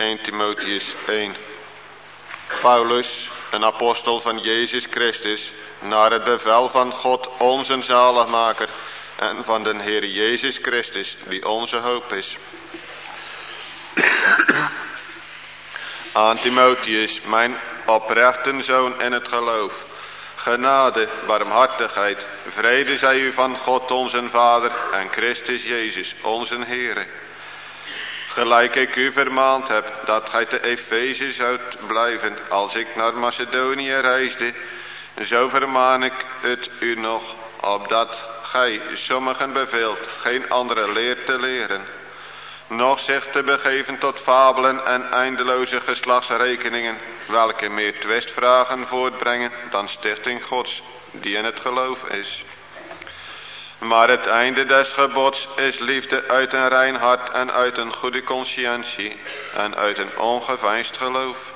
We lezen 1 Timotheus 1. Paulus, een apostel van Jezus Christus, naar het bevel van God onze zaligmaker en van de Heer Jezus Christus, die onze hoop is. Aan Timotheus, mijn oprechte zoon in het geloof, genade, barmhartigheid, vrede zij u van God onze Vader en Christus Jezus onze Heere. Gelijk ik u vermaand heb dat gij te Efeze zoudt blijven als ik naar Macedonië reisde, zo vermaan ik het u nog, opdat gij sommigen beveelt geen andere leer te leren, nog zich te begeven tot fabelen en eindeloze geslachtsrekeningen, welke meer twistvragen voortbrengen dan stichting gods, die in het geloof is. Maar het einde des gebods is liefde uit een rein hart en uit een goede conscientie en uit een ongeveinsd geloof.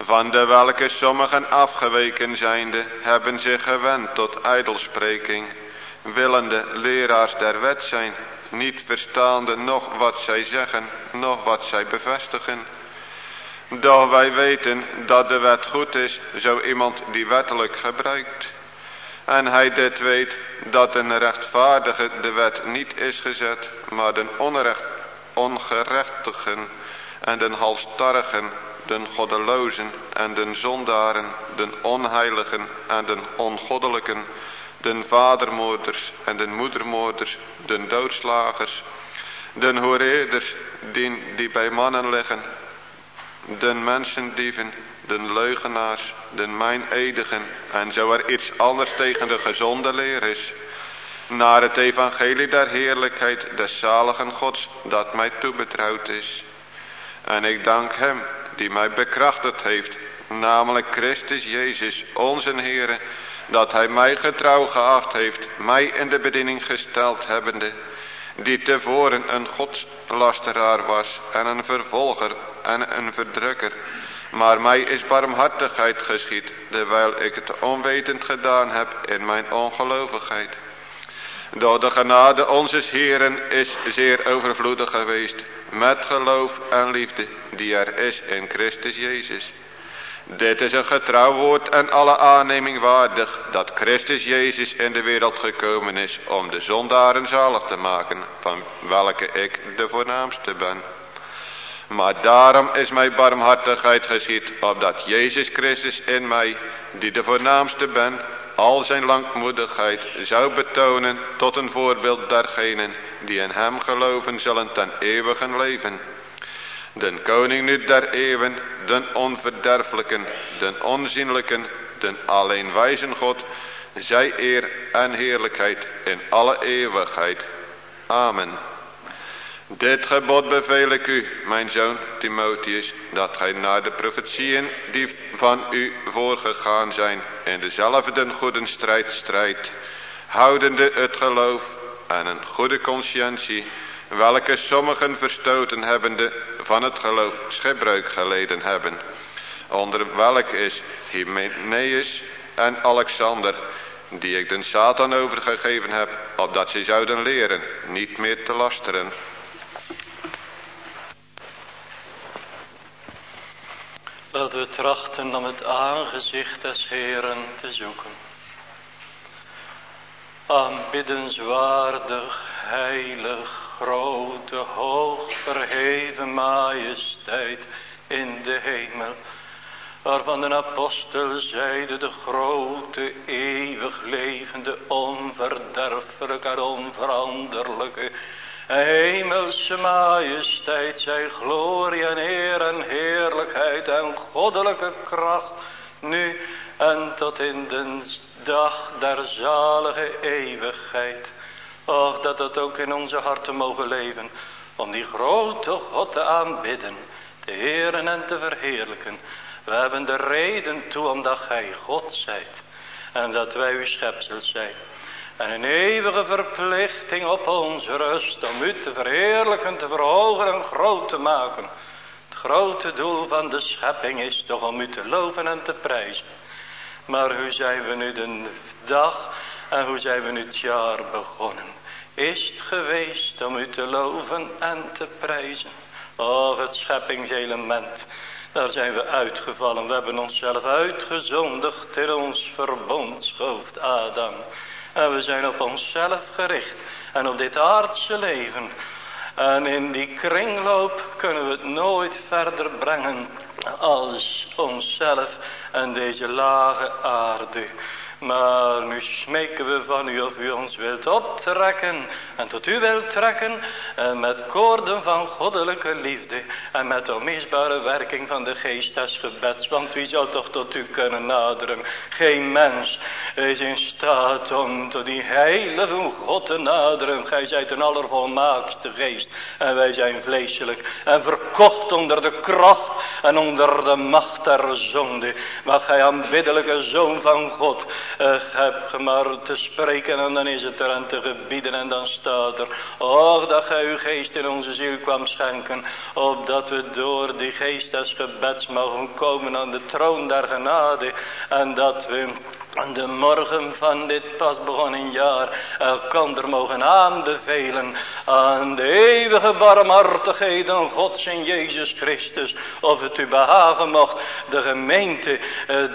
Van de welke sommigen afgeweken zijnde hebben zich gewend tot ijdelspreking, willende leraars der wet zijn, niet verstaande nog wat zij zeggen, nog wat zij bevestigen. Doch wij weten dat de wet goed is, zo iemand die wettelijk gebruikt. En hij dit weet, dat een rechtvaardige de wet niet is gezet, maar de onrecht, ongerechtigen en den halstarrigen, den goddelozen en den zondaren, den onheiligen en den ongoddelijken, den vadermoorders en den moedermoorders, den doodslagers, den horeerders die, die bij mannen liggen, den mensendieven, den leugenaars, den mijnedigen en zo er iets anders tegen de gezonde leer is, naar het evangelie der heerlijkheid des zaligen gods dat mij toebetrouwd is. En ik dank hem die mij bekrachtigd heeft, namelijk Christus Jezus, onze Heere, dat hij mij getrouw geacht heeft, mij in de bediening gesteld hebbende, die tevoren een godslasteraar was en een vervolger en een verdrukker, maar mij is barmhartigheid geschied, terwijl ik het onwetend gedaan heb in mijn ongelovigheid. Door de genade onzes Heeren is zeer overvloedig geweest, met geloof en liefde, die er is in Christus Jezus. Dit is een getrouw woord en alle aanneming waardig, dat Christus Jezus in de wereld gekomen is, om de zondaren zalig te maken, van welke ik de voornaamste ben. Maar daarom is mijn barmhartigheid geschied, opdat Jezus Christus in mij, die de voornaamste ben, al zijn langmoedigheid zou betonen tot een voorbeeld dergenen die in hem geloven zullen ten eeuwigen leven. Den koning nu der eeuwen, den onverderfelijken, den onzienlijken, den alleen wijzen God, zij eer en heerlijkheid in alle eeuwigheid. Amen. Dit gebod beveel ik u, mijn zoon Timotheus, dat gij naar de profetieën die van u voorgegaan zijn, in dezelfde goede strijd strijdt, houdende het geloof en een goede conscientie, welke sommigen verstoten hebbende van het geloof schipbreuk geleden hebben, onder welk is Hymenaeus en Alexander, die ik den Satan overgegeven heb, opdat ze zouden leren niet meer te lasteren. Laten we trachten om het aangezicht des Heeren te zoeken. Aanbiddenswaardig, heilig, grote, hoog verheven majesteit in de hemel. Waarvan de apostel zeide de grote, eeuwig levende, onverderfelijke en onveranderlijke Hemelse majesteit, zij glorie en eer en heerlijkheid en goddelijke kracht, nu en tot in de dag der zalige eeuwigheid. Och, dat dat ook in onze harten mogen leven, om die grote God te aanbidden, te heren en te verheerlijken. We hebben de reden toe, omdat gij God zijt, en dat wij uw schepsel zijn. En een eeuwige verplichting op onze rust om u te verheerlijken, te verhogen en groot te maken. Het grote doel van de schepping is toch om u te loven en te prijzen. Maar hoe zijn we nu de dag en hoe zijn we nu het jaar begonnen? Is het geweest om u te loven en te prijzen? Oh, het scheppingselement. Daar zijn we uitgevallen. We hebben onszelf uitgezondigd in ons verbondshoofd Adam. En we zijn op onszelf gericht. En op dit aardse leven. En in die kringloop kunnen we het nooit verder brengen als onszelf en deze lage aarde. Maar nu smeken we van u of u ons wilt optrekken en tot u wilt trekken en met koorden van goddelijke liefde en met onmisbare werking van de geest des gebeds. Want wie zou toch tot u kunnen naderen? Geen mens is in staat om tot die heilige God te naderen. Gij zijt een allervolmaakste geest en wij zijn vleeselijk en verkocht onder de kracht en onder de macht der zonde. Maar gij aanbiddelijke zoon van God uh, heb je maar te spreken en dan is het er aan te gebieden en dan staat er. Och, dat gij uw geest in onze ziel kwam schenken. Opdat we door die geest des gebeds mogen komen aan de troon der genade. En dat we de morgen van dit pas begonnen jaar elkander mogen aanbevelen aan de eeuwige barmhartigheden Gods in Jezus Christus. Of het u behagen mocht, de gemeente,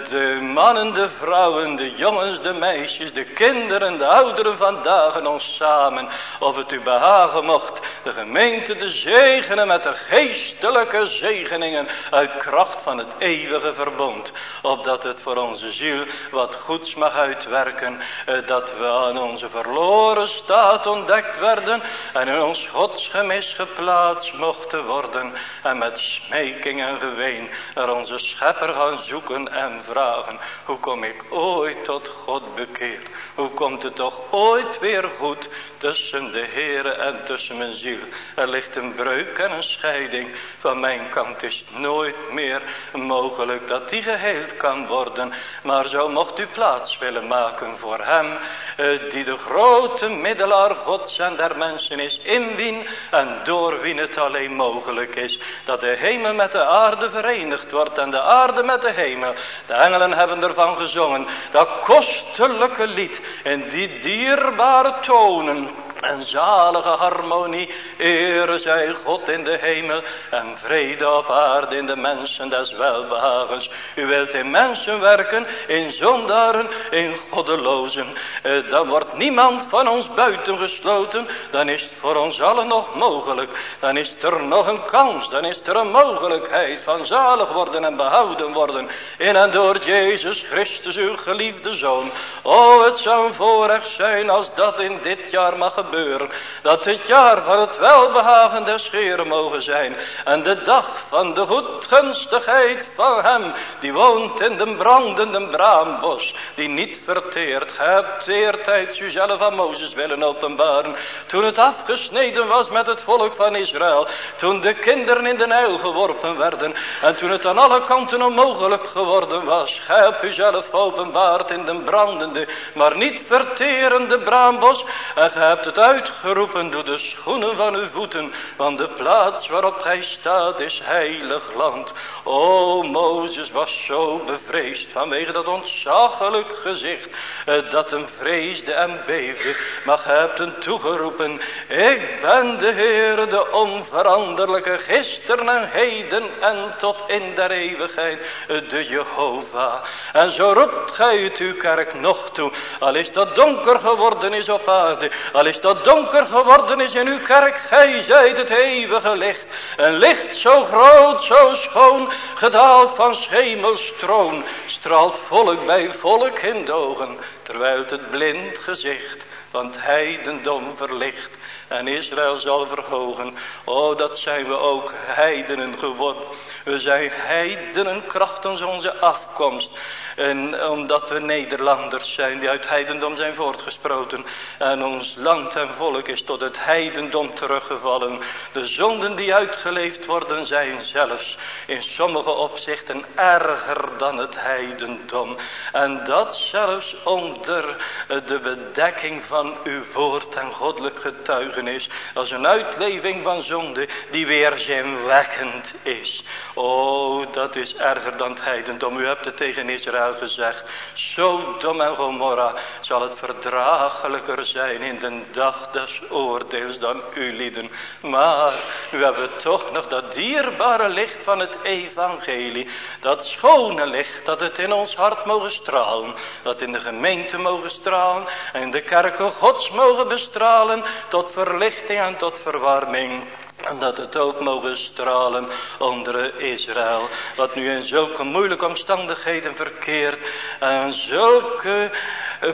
de mannen, de vrouwen, de jongens, de meisjes, de kinderen, de ouderen vandaag en ons samen. Of het u behagen mocht, de gemeente de zegenen met de geestelijke zegeningen uit kracht van het eeuwige verbond. Opdat het voor onze ziel wat goed goeds mag uitwerken. Eh, dat we aan onze verloren staat ontdekt werden. En in ons godsgemis geplaatst mochten worden. En met smeking en geween naar onze schepper gaan zoeken en vragen. Hoe kom ik ooit tot God bekeerd? Hoe komt het toch ooit weer goed tussen de Heere en tussen mijn ziel? Er ligt een breuk en een scheiding. Van mijn kant is het nooit meer mogelijk dat die geheeld kan worden. Maar zo mocht u plaats willen maken voor hem. Eh, die de grote middelaar gods en der mensen is. In wien en door wien het alleen mogelijk is. Dat de hemel met de aarde verenigd wordt en de aarde met de hemel. De engelen hebben ervan gezongen. Dat kostelijke lied en die dierbare tonen en zalige harmonie, ere zij God in de hemel en vrede op aarde in de mensen des welbehagens. U wilt in mensen werken, in zondaren, in goddelozen. Eh, dan wordt niemand van ons buiten gesloten, dan is het voor ons allen nog mogelijk. Dan is er nog een kans, dan is er een mogelijkheid van zalig worden en behouden worden. In en door Jezus Christus, uw geliefde Zoon. O, het zou een voorrecht zijn als dat in dit jaar mag gebeuren dat het jaar van het welbehagen des Heeren mogen zijn. En de dag van de goedgunstigheid van hem. Die woont in de brandende braambos. Die niet verteert. Gij hebt eertijds uzelf aan Mozes willen openbaren. Toen het afgesneden was met het volk van Israël. Toen de kinderen in de uil geworpen werden. En toen het aan alle kanten onmogelijk geworden was. Gij hebt uzelf geopenbaard in de brandende. Maar niet verterende braambos. En gij hebt het uitgeroepen door de schoenen van uw voeten. Want de plaats waarop gij staat is heilig land. O, Mozes was zo bevreesd vanwege dat ontzaglijk gezicht. Eh, dat hem vreesde en beefde. Maar gij hebt hem toegeroepen. Ik ben de Heer, de onveranderlijke gisteren en heden en tot in der eeuwigheid. Eh, de Jehovah. En zo roept gij het uw kerk nog toe. Al is dat donker geworden is op aarde. Al is dat donker geworden is in uw kerk, gij zijt het eeuwige licht. Een licht zo groot, zo schoon, gedaald van schemelstroon, straalt volk bij volk in de ogen, terwijl het blind gezicht van het heidendom verlicht en Israël zal verhogen. Oh, dat zijn we ook heidenen geworden. We zijn heidenen krachtens onze afkomst. En omdat we Nederlanders zijn die uit heidendom zijn voortgesproten. En ons land en volk is tot het heidendom teruggevallen. De zonden die uitgeleefd worden zijn zelfs in sommige opzichten erger dan het heidendom. En dat zelfs onder de bedekking van uw woord en goddelijk getuigenis. Als een uitleving van zonde die weerzinwekkend is. Oh, dat is erger dan het heidendom. U hebt het tegen Israël gezegd. Sodom en Gomorra zal het verdraaglijker zijn in de dag des oordeels dan u lieden. Maar nu hebben we toch nog dat dierbare licht van het evangelie. Dat schone licht dat het in ons hart mogen stralen. Dat in de gemeente mogen stralen. En de kerken gods mogen bestralen. Tot verlichting en tot verwarming. Dat het ook mogen stralen onder Israël. Wat nu in zulke moeilijke omstandigheden verkeert. En zulke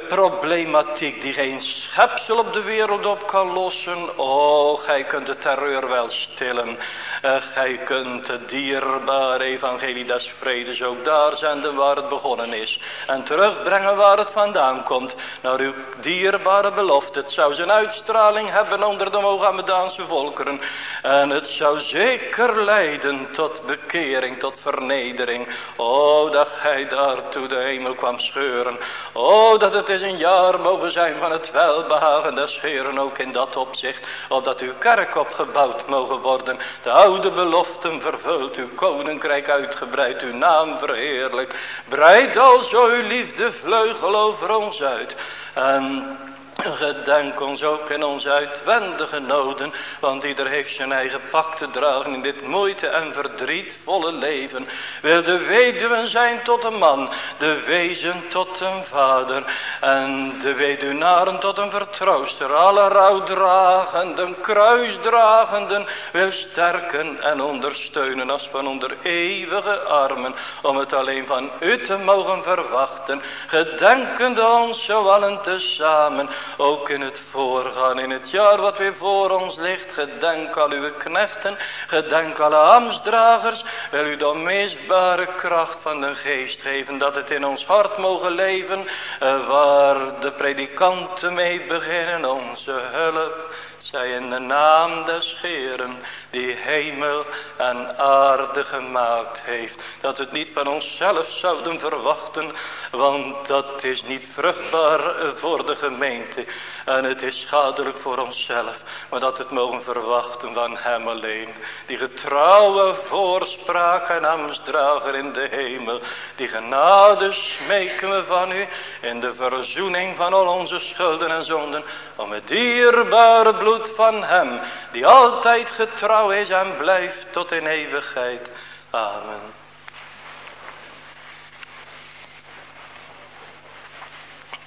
problematiek die geen schepsel op de wereld op kan lossen. Oh, gij kunt de terreur wel stillen. Uh, gij kunt het dierbare evangelie des vredes ook daar zenden waar het begonnen is. En terugbrengen waar het vandaan komt. Naar uw dierbare belofte. Het zou zijn uitstraling hebben onder de Mohammedaanse volkeren. En het zou zeker leiden tot bekering, tot vernedering. Oh, dat gij daartoe de hemel kwam scheuren. Oh, dat het is een jaar mogen zijn van het welbehagen des Heeren ook in dat opzicht. Opdat uw kerk opgebouwd mogen worden. De oude beloften vervuld, uw koninkrijk uitgebreid, uw naam verheerlijk. Breid alzo uw liefde vleugel over ons uit. En Gedenk ons ook in onze uitwendige noden, want ieder heeft zijn eigen pak te dragen in dit moeite en verdrietvolle leven. Wil de weduwen zijn tot een man, de wezen tot een vader en de weduwnaren tot een vertrooster. Alle rouwdragenden, kruisdragenden wil sterken en ondersteunen als van onder eeuwige armen, om het alleen van u te mogen verwachten. Gedenkende ons zo allen tezamen ook in het voorgaan, in het jaar wat weer voor ons ligt. Gedenk al uw knechten, gedenk alle ambtsdragers. Wil u de onmisbare kracht van de geest geven, dat het in ons hart mogen leven. Waar de predikanten mee beginnen, onze hulp zij in de naam des Heeren, die hemel en aarde gemaakt heeft. Dat het niet van onszelf zouden verwachten, want dat is niet vruchtbaar voor de gemeente. En het is schadelijk voor onszelf, maar dat het mogen verwachten van hem alleen. Die getrouwe voorspraak en ambtsdrager in de hemel. Die genade smeken we van u in de verzoening van al onze schulden en zonden. Om het dierbare bloed van hem, die altijd getrouw is en blijft tot in eeuwigheid. Amen.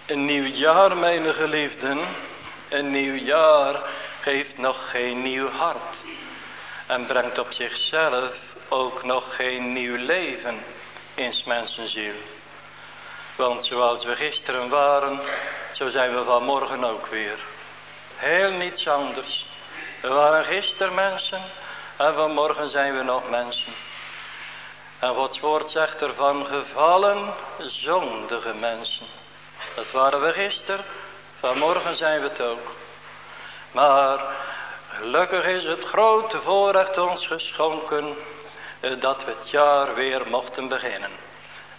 Een nieuw jaar, mijn geliefden. Een nieuw jaar geeft nog geen nieuw hart. En brengt op zichzelf ook nog geen nieuw leven in mensenziel. Want zoals we gisteren waren, zo zijn we vanmorgen ook weer. Heel niets anders. We waren gisteren mensen en vanmorgen zijn we nog mensen. En Gods woord zegt ervan gevallen zondige mensen. Dat waren we gisteren, vanmorgen zijn we het ook. Maar gelukkig is het grote voorrecht ons geschonken eh, dat we het jaar weer mochten beginnen.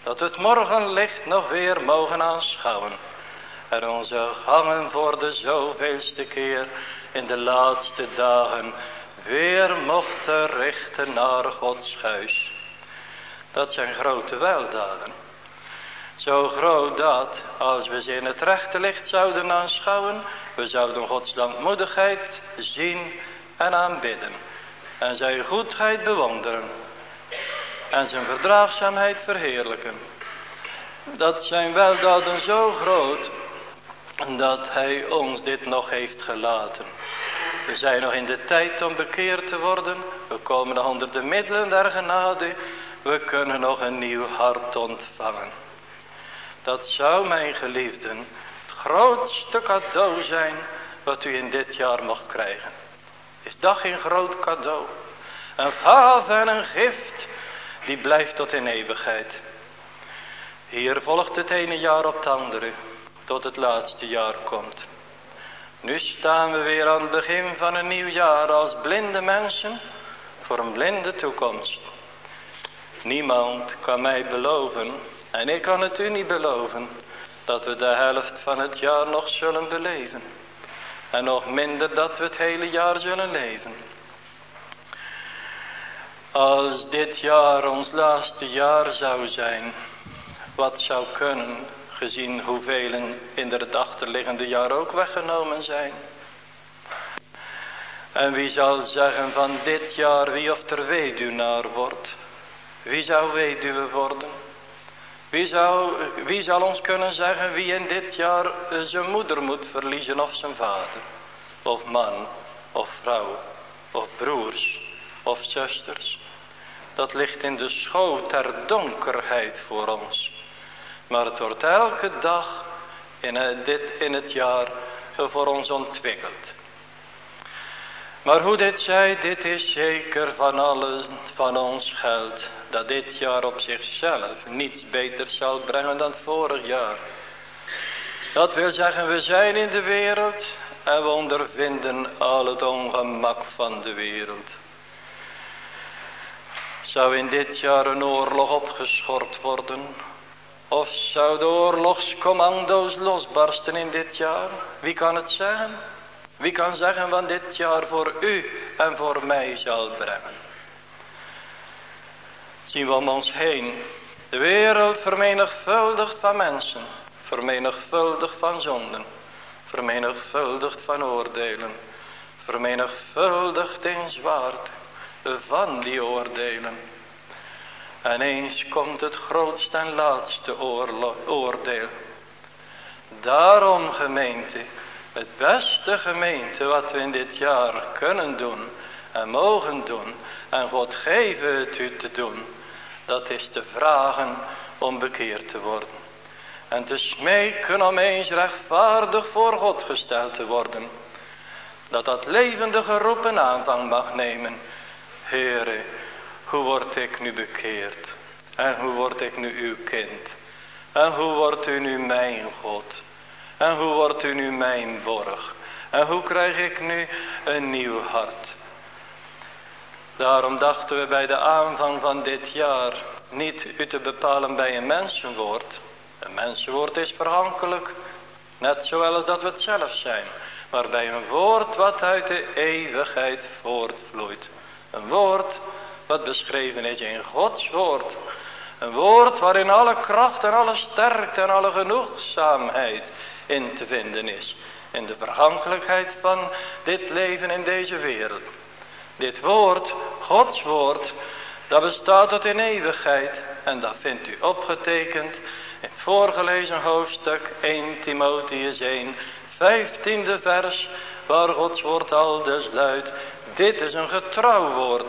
Dat we het morgenlicht nog weer mogen aanschouwen. En onze gangen voor de zoveelste keer in de laatste dagen weer mochten richten naar Gods huis. Dat zijn grote weldaden. Zo groot dat, als we ze in het rechte licht zouden aanschouwen, we zouden Gods dankmoedigheid zien en aanbidden. En zijn goedheid bewonderen. En zijn verdraagzaamheid verheerlijken. Dat zijn weldaden zo groot, dat hij ons dit nog heeft gelaten. We zijn nog in de tijd om bekeerd te worden. We komen nog onder de middelen der genade. We kunnen nog een nieuw hart ontvangen. Dat zou mijn geliefden het grootste cadeau zijn wat u in dit jaar mag krijgen. Is dat geen groot cadeau? Een gave en een gift die blijft tot in eeuwigheid. Hier volgt het ene jaar op het andere tot het laatste jaar komt. Nu staan we weer aan het begin van een nieuw jaar als blinde mensen voor een blinde toekomst. Niemand kan mij beloven en ik kan het u niet beloven dat we de helft van het jaar nog zullen beleven. En nog minder dat we het hele jaar zullen leven. Als dit jaar ons laatste jaar zou zijn, wat zou kunnen, gezien hoeveel in het achterliggende jaar ook weggenomen zijn. En wie zal zeggen van dit jaar wie of ter weduwnaar wordt? Wie zou weduwe worden? Wie, zou, wie zal ons kunnen zeggen wie in dit jaar zijn moeder moet verliezen of zijn vader? Of man, of vrouw, of broers, of zusters? Dat ligt in de schoot der donkerheid voor ons. Maar het wordt elke dag in, dit, in het jaar voor ons ontwikkeld. Maar hoe dit zij, dit is zeker van alles van ons geld. Dat dit jaar op zichzelf niets beters zal brengen dan vorig jaar. Dat wil zeggen, we zijn in de wereld en we ondervinden al het ongemak van de wereld. Zou in dit jaar een oorlog opgeschort worden? Of zou de oorlogscommando's losbarsten in dit jaar? Wie kan het zeggen? Wie kan zeggen wat dit jaar voor u en voor mij zal brengen? Zien we om ons heen. De wereld vermenigvuldigd van mensen. Vermenigvuldigd van zonden. Vermenigvuldigd van oordelen. Vermenigvuldigd in zwaard van die oordelen. En eens komt het grootste en laatste oordeel. Daarom gemeente, het beste gemeente wat we in dit jaar kunnen doen en mogen doen en God geven het u te doen, dat is te vragen om bekeerd te worden. En te smeken om eens rechtvaardig voor God gesteld te worden. Dat dat levendige roepen aanvang mag nemen. Heere, hoe word ik nu bekeerd? En hoe word ik nu uw kind? En hoe wordt u nu mijn God? En hoe wordt u nu mijn borg? En hoe krijg ik nu een nieuw hart? Daarom dachten we bij de aanvang van dit jaar niet u te bepalen bij een mensenwoord. Een mensenwoord is verhankelijk, net zoals dat we het zelf zijn. Maar bij een woord wat uit de eeuwigheid voortvloeit. Een woord wat beschreven is in Gods woord. Een woord waarin alle kracht en alle sterkte en alle genoegzaamheid in te vinden is. In de vergankelijkheid van dit leven in deze wereld. Dit woord, Gods woord, dat bestaat tot in eeuwigheid. En dat vindt u opgetekend in het voorgelezen hoofdstuk 1 Timotheus 1, 15e vers, waar Gods woord al dus luidt. Dit is een getrouw woord.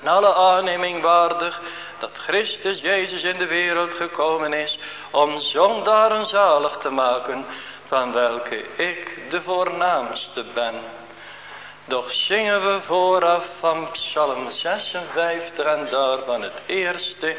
En alle aanneming waardig dat Christus Jezus in de wereld gekomen is om zondaren zalig te maken, van welke ik de voornaamste ben. Doch zingen we vooraf van Psalm 56 en daarvan het eerste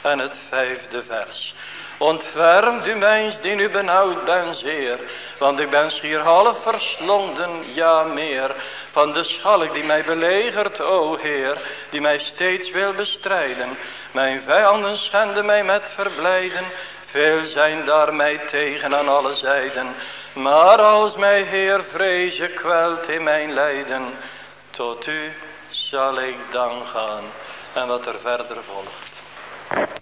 en het vijfde vers. Ontfermt u mijns die nu benauwd ben zeer, want ik ben schier half verslonden, ja meer, van de schalk die mij belegert, o Heer, die mij steeds wil bestrijden. Mijn vijanden schenden mij met verblijden, veel zijn daar mij tegen aan alle zijden. Maar als mij Heer vrezen kwelt in mijn lijden, tot u zal ik dan gaan. En wat er verder volgt.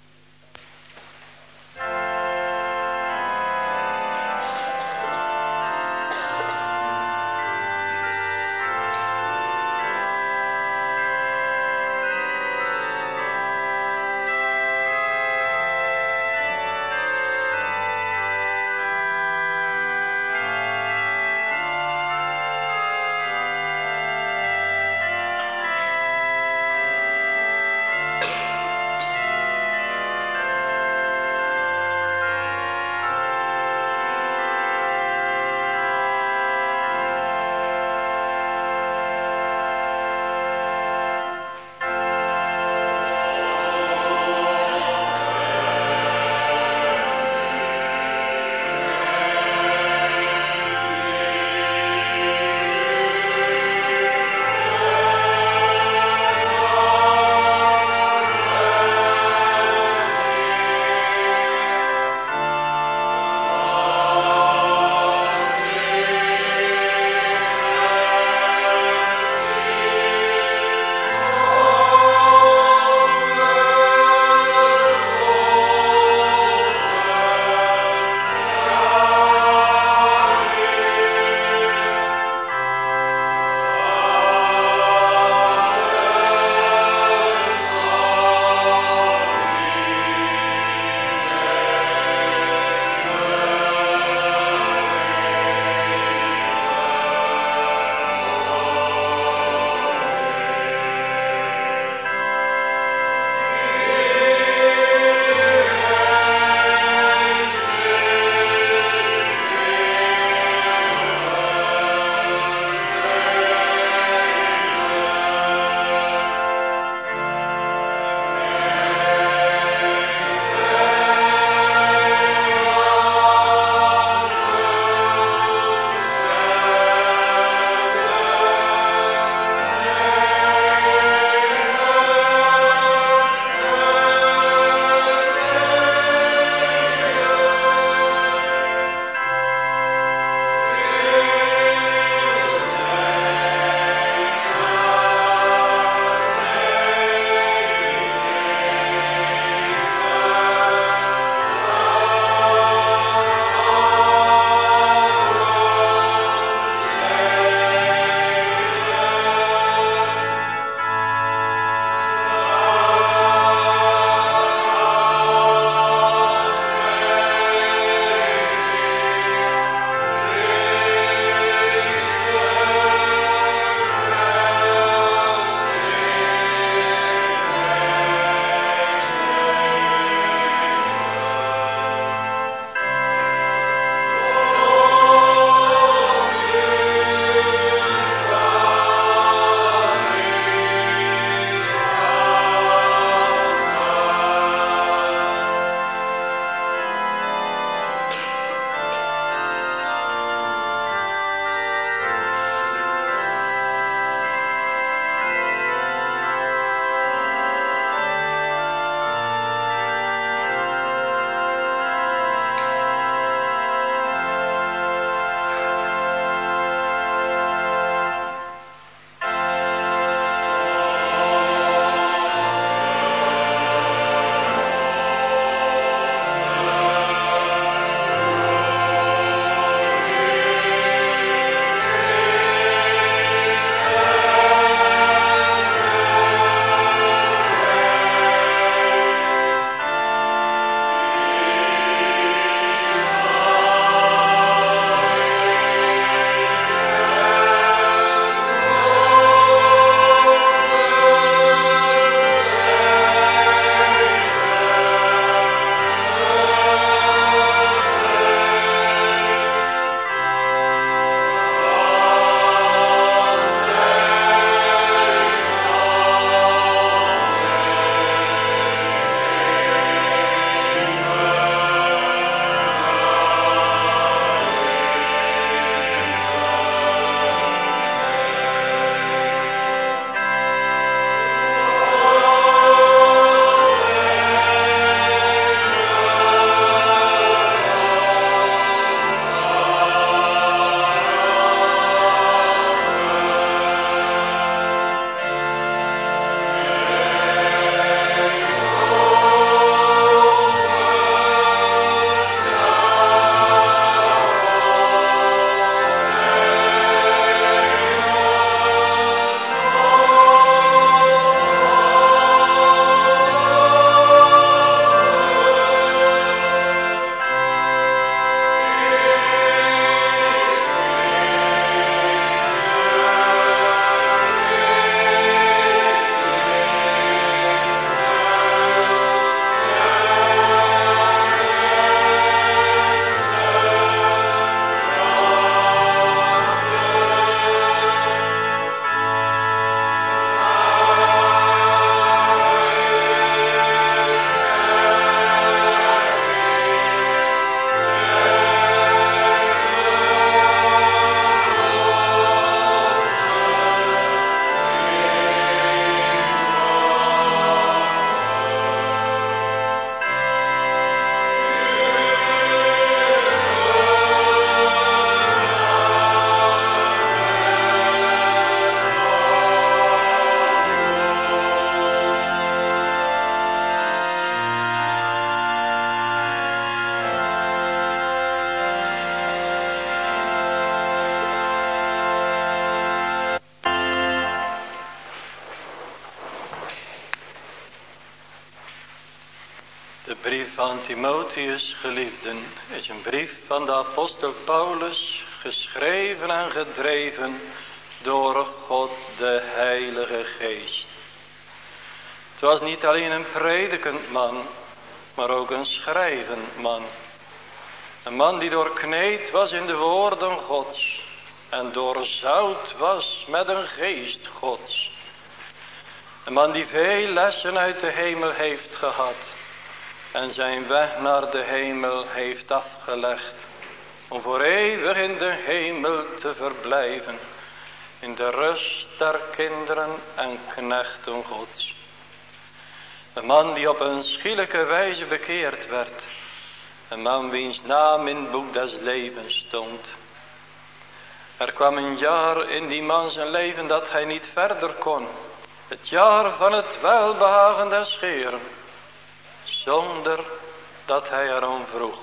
Timotheus, geliefden, is een brief van de apostel Paulus, geschreven en gedreven door God de Heilige Geest. Het was niet alleen een predikend man, maar ook een schrijvend man. Een man die doorkneed was in de woorden Gods en doorzout was met een geest Gods. Een man die veel lessen uit de hemel heeft gehad en zijn weg naar de hemel heeft afgelegd om voor eeuwig in de hemel te verblijven in de rust der kinderen en knechten Gods. Een man die op een schielijke wijze bekeerd werd. Een man wiens naam in het boek des levens stond. Er kwam een jaar in die man zijn leven dat hij niet verder kon. Het jaar van het welbehagen des Heeren. Zonder dat hij erom vroeg.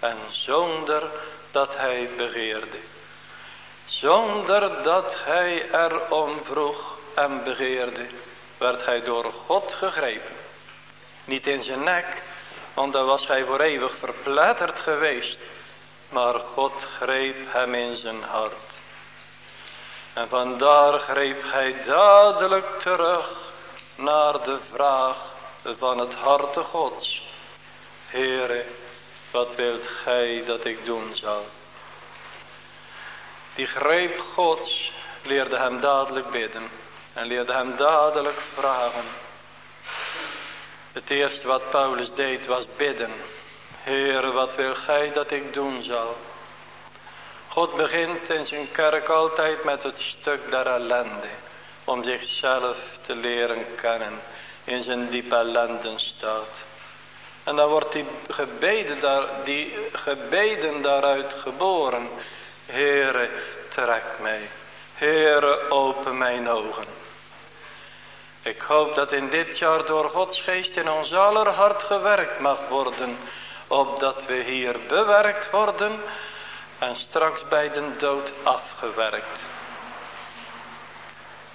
En zonder dat hij het begeerde. Zonder dat hij erom vroeg en begeerde, werd hij door God gegrepen. Niet in zijn nek, want dan was hij voor eeuwig verpletterd geweest. Maar God greep hem in zijn hart. En vandaar greep hij dadelijk terug naar de vraag van het harte Gods. Heere, wat wilt gij dat ik doen zal? Die greep Gods leerde hem dadelijk bidden. En leerde hem dadelijk vragen. Het eerste wat Paulus deed was bidden. Heer, wat wil gij dat ik doen zal? God begint in zijn kerk altijd met het stuk der ellende. Om zichzelf te leren kennen in zijn diepe ellendenstaat. En dan wordt die gebeden, daar, die gebeden daaruit geboren. Heere, trek mij. Heere, open mijn ogen. Ik hoop dat in dit jaar door Gods geest in ons aller hart gewerkt mag worden. Opdat we hier bewerkt worden en straks bij de dood afgewerkt.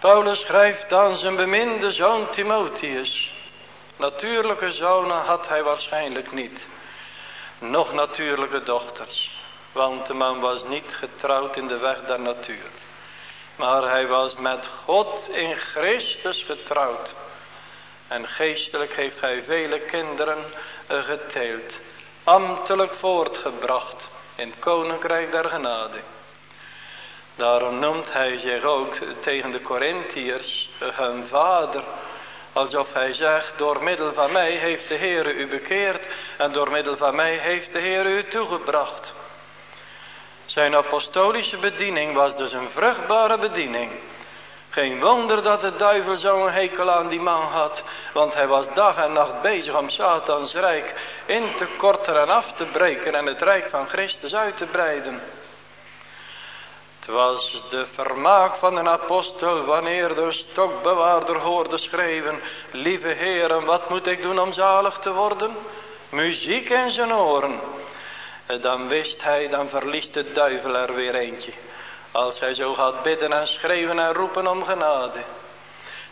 Paulus schrijft aan zijn beminde zoon Timotheus. Natuurlijke zonen had hij waarschijnlijk niet. Nog natuurlijke dochters. Want de man was niet getrouwd in de weg der natuur. Maar hij was met God in Christus getrouwd. En geestelijk heeft hij vele kinderen geteeld. Amtelijk voortgebracht in het koninkrijk der genade. Daarom noemt hij zich ook tegen de Corinthiërs hun vader. Alsof hij zegt, door middel van mij heeft de Heer u bekeerd. En door middel van mij heeft de Heer u toegebracht. Zijn apostolische bediening was dus een vruchtbare bediening. Geen wonder dat de duivel zo'n hekel aan die man had. Want hij was dag en nacht bezig om Satans rijk in te korten en af te breken. En het rijk van Christus uit te breiden. Het was de vermaak van een apostel wanneer de stokbewaarder hoorde schreeuwen. Lieve heren, wat moet ik doen om zalig te worden? Muziek in zijn oren. Dan wist hij, dan verliest de duivel er weer eentje. Als hij zo gaat bidden en schreeuwen en roepen om genade.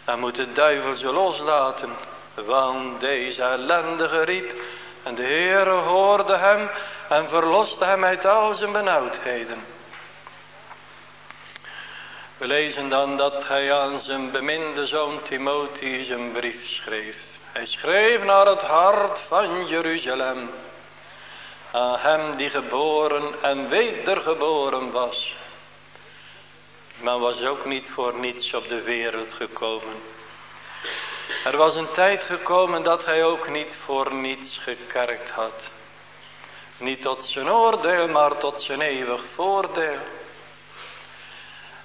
Dan moet de duivel ze loslaten. Want deze ellendige riep. En de Heere hoorde hem en verloste hem uit al zijn benauwdheden. We lezen dan dat hij aan zijn beminde zoon Timotheus een brief schreef. Hij schreef naar het hart van Jeruzalem. Aan hem die geboren en wedergeboren was. Maar was ook niet voor niets op de wereld gekomen. Er was een tijd gekomen dat hij ook niet voor niets gekerkt had. Niet tot zijn oordeel, maar tot zijn eeuwig voordeel.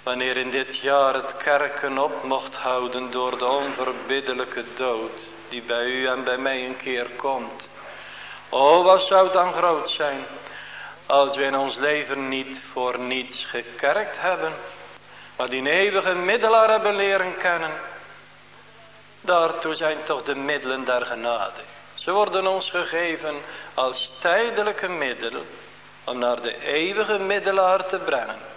Wanneer in dit jaar het kerken op mocht houden door de onverbiddelijke dood die bij u en bij mij een keer komt. O, wat zou dan groot zijn als we in ons leven niet voor niets gekerkt hebben, maar die eeuwige middelaar hebben leren kennen. Daartoe zijn toch de middelen der genade. Ze worden ons gegeven als tijdelijke middel om naar de eeuwige middelaar te brengen.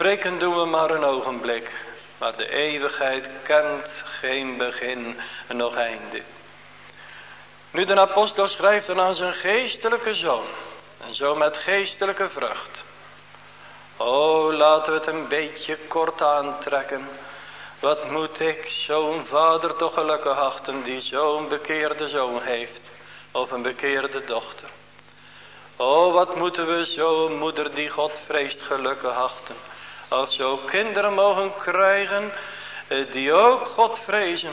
Spreken doen we maar een ogenblik. Maar de eeuwigheid kent geen begin en nog einde. Nu de apostel schrijft dan aan zijn geestelijke zoon. En zo met geestelijke vrucht. Oh, laten we het een beetje kort aantrekken. Wat moet ik zo'n vader toch gelukkig achten die zo'n bekeerde zoon heeft. Of een bekeerde dochter. Oh, wat moeten we zo'n moeder die God vreest gelukkig achten. Als zo kinderen mogen krijgen eh, die ook God vrezen.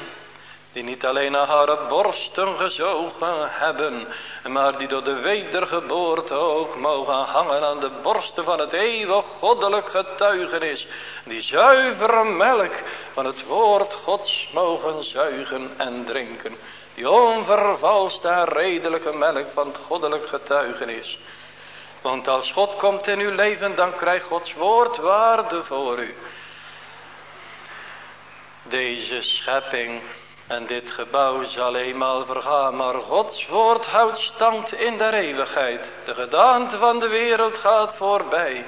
Die niet alleen naar haar borsten gezogen hebben. Maar die door de wedergeboorte ook mogen hangen aan de borsten van het eeuwig goddelijk getuigenis. Die zuivere melk van het woord gods mogen zuigen en drinken. Die onvervalste en redelijke melk van het goddelijk getuigenis. Want als God komt in uw leven dan krijgt Gods woord waarde voor u. Deze schepping en dit gebouw zal eenmaal vergaan, maar Gods woord houdt stand in de eeuwigheid. De gedaante van de wereld gaat voorbij,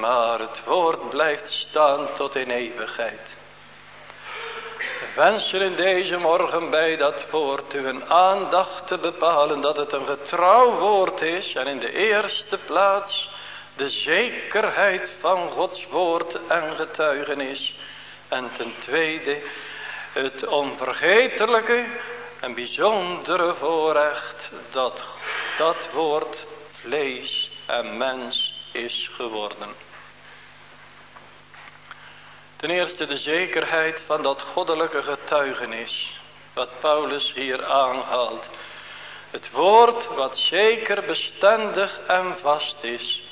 maar het woord blijft staan tot in eeuwigheid. We wensen in deze morgen bij dat woord uw aandacht te bepalen dat het een getrouw woord is en in de eerste plaats de zekerheid van Gods woord en getuigenis. En ten tweede het onvergetelijke en bijzondere voorrecht dat dat woord vlees en mens is geworden. Ten eerste de zekerheid van dat goddelijke getuigenis, wat Paulus hier aanhaalt. Het woord wat zeker bestendig en vast is.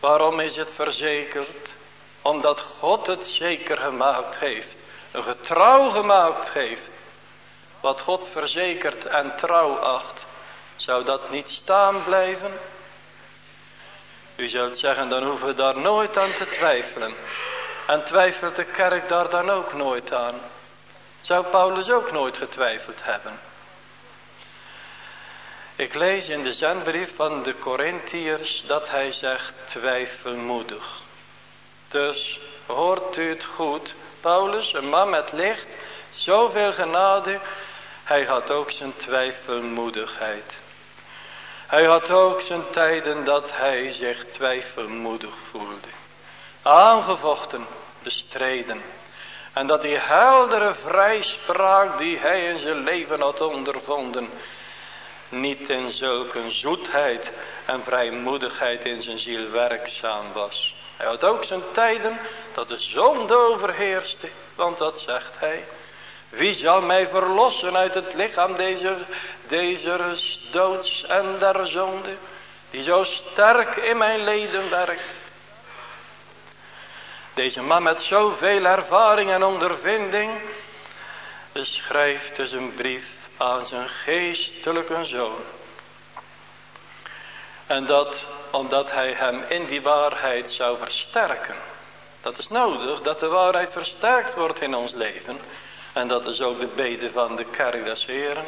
Waarom is het verzekerd? Omdat God het zeker gemaakt heeft een getrouw gemaakt heeft. Wat God verzekert en trouw acht. Zou dat niet staan blijven? U zult zeggen, dan hoeven we daar nooit aan te twijfelen. En twijfelt de kerk daar dan ook nooit aan? Zou Paulus ook nooit getwijfeld hebben? Ik lees in de zendbrief van de Corinthiërs dat hij zegt twijfelmoedig. Dus hoort u het goed, Paulus, een man met licht, zoveel genade, hij had ook zijn twijfelmoedigheid. Hij had ook zijn tijden dat hij zich twijfelmoedig voelde. Aangevochten, bestreden. En dat die heldere vrijspraak die hij in zijn leven had ondervonden, niet in zulke zoetheid en vrijmoedigheid in zijn ziel werkzaam was. Hij had ook zijn tijden dat de zonde overheerste. Want dat zegt hij. Wie zal mij verlossen uit het lichaam deze, deze doods en der zonde. Die zo sterk in mijn leden werkt. Deze man met zoveel ervaring en ondervinding. Schrijft dus een brief aan zijn geestelijke zoon. En dat omdat hij hem in die waarheid zou versterken. Dat is nodig dat de waarheid versterkt wordt in ons leven. En dat is ook de bede van de kerk des Heren.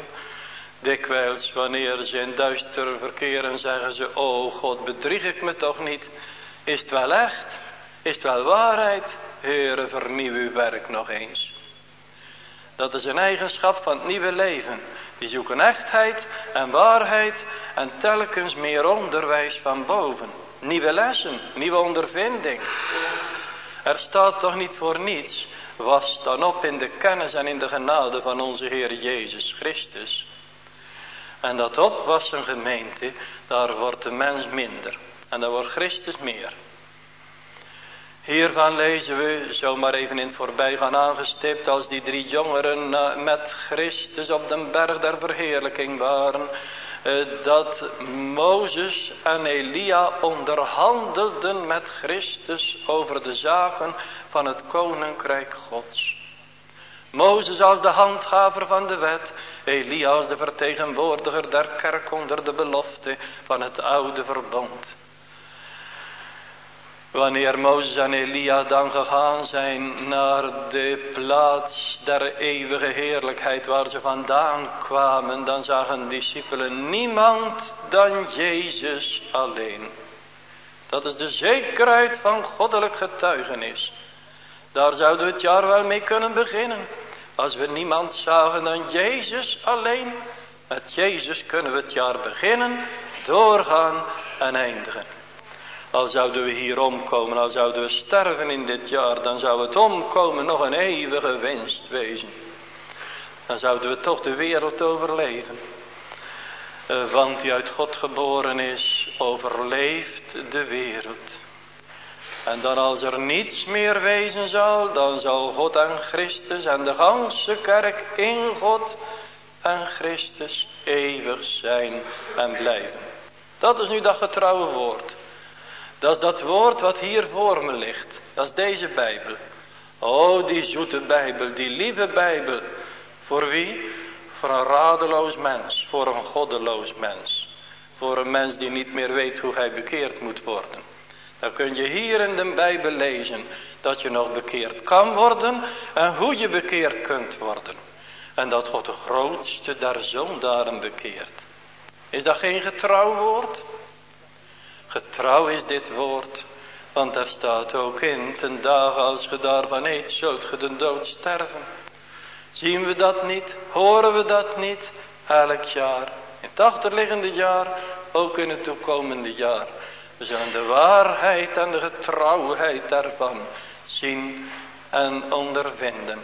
Dikwijls wanneer ze in duister verkeren zeggen ze, o God bedrieg ik me toch niet. Is het wel echt? Is het wel waarheid? Heere vernieuw uw werk nog eens. Dat is een eigenschap van het nieuwe leven. Die zoeken echtheid en waarheid en telkens meer onderwijs van boven. Nieuwe lessen, nieuwe ondervinding. Er staat toch niet voor niets. Was dan op in de kennis en in de genade van onze Heer Jezus Christus. En dat een gemeente, daar wordt de mens minder. En daar wordt Christus meer. Hiervan lezen we zomaar even in het voorbijgaan aangestipt als die drie jongeren eh, met Christus op de berg der verheerlijking waren. Eh, dat Mozes en Elia onderhandelden met Christus over de zaken van het koninkrijk gods. Mozes als de handhaver van de wet, Elia als de vertegenwoordiger der kerk onder de belofte van het oude verbond. Wanneer Mozes en Elia dan gegaan zijn naar de plaats der eeuwige heerlijkheid waar ze vandaan kwamen, dan zagen discipelen niemand dan Jezus alleen. Dat is de zekerheid van goddelijk getuigenis. Daar zouden we het jaar wel mee kunnen beginnen. Als we niemand zagen dan Jezus alleen. Met Jezus kunnen we het jaar beginnen, doorgaan en eindigen. Al zouden we hier omkomen, al zouden we sterven in dit jaar, dan zou het omkomen nog een eeuwige winst wezen. Dan zouden we toch de wereld overleven. Eh, want die uit God geboren is, overleeft de wereld. En dan als er niets meer wezen zal, dan zal God en Christus en de ganse kerk in God en Christus eeuwig zijn en blijven. Dat is nu dat getrouwe woord. Dat is dat woord wat hier voor me ligt. Dat is deze Bijbel. Oh, die zoete Bijbel, die lieve Bijbel. Voor wie? Voor een radeloos mens, voor een goddeloos mens. Voor een mens die niet meer weet hoe hij bekeerd moet worden. Dan kun je hier in de Bijbel lezen dat je nog bekeerd kan worden en hoe je bekeerd kunt worden. En dat God de grootste der zondaren bekeert. Is dat geen getrouw woord? Getrouw is dit woord. Want er staat ook in, ten dagen als ge daarvan eet, zult ge de dood sterven. Zien we dat niet? Horen we dat niet? Elk jaar. In het achterliggende jaar, ook in het toekomende jaar. We zullen de waarheid en de getrouwheid daarvan zien en ondervinden.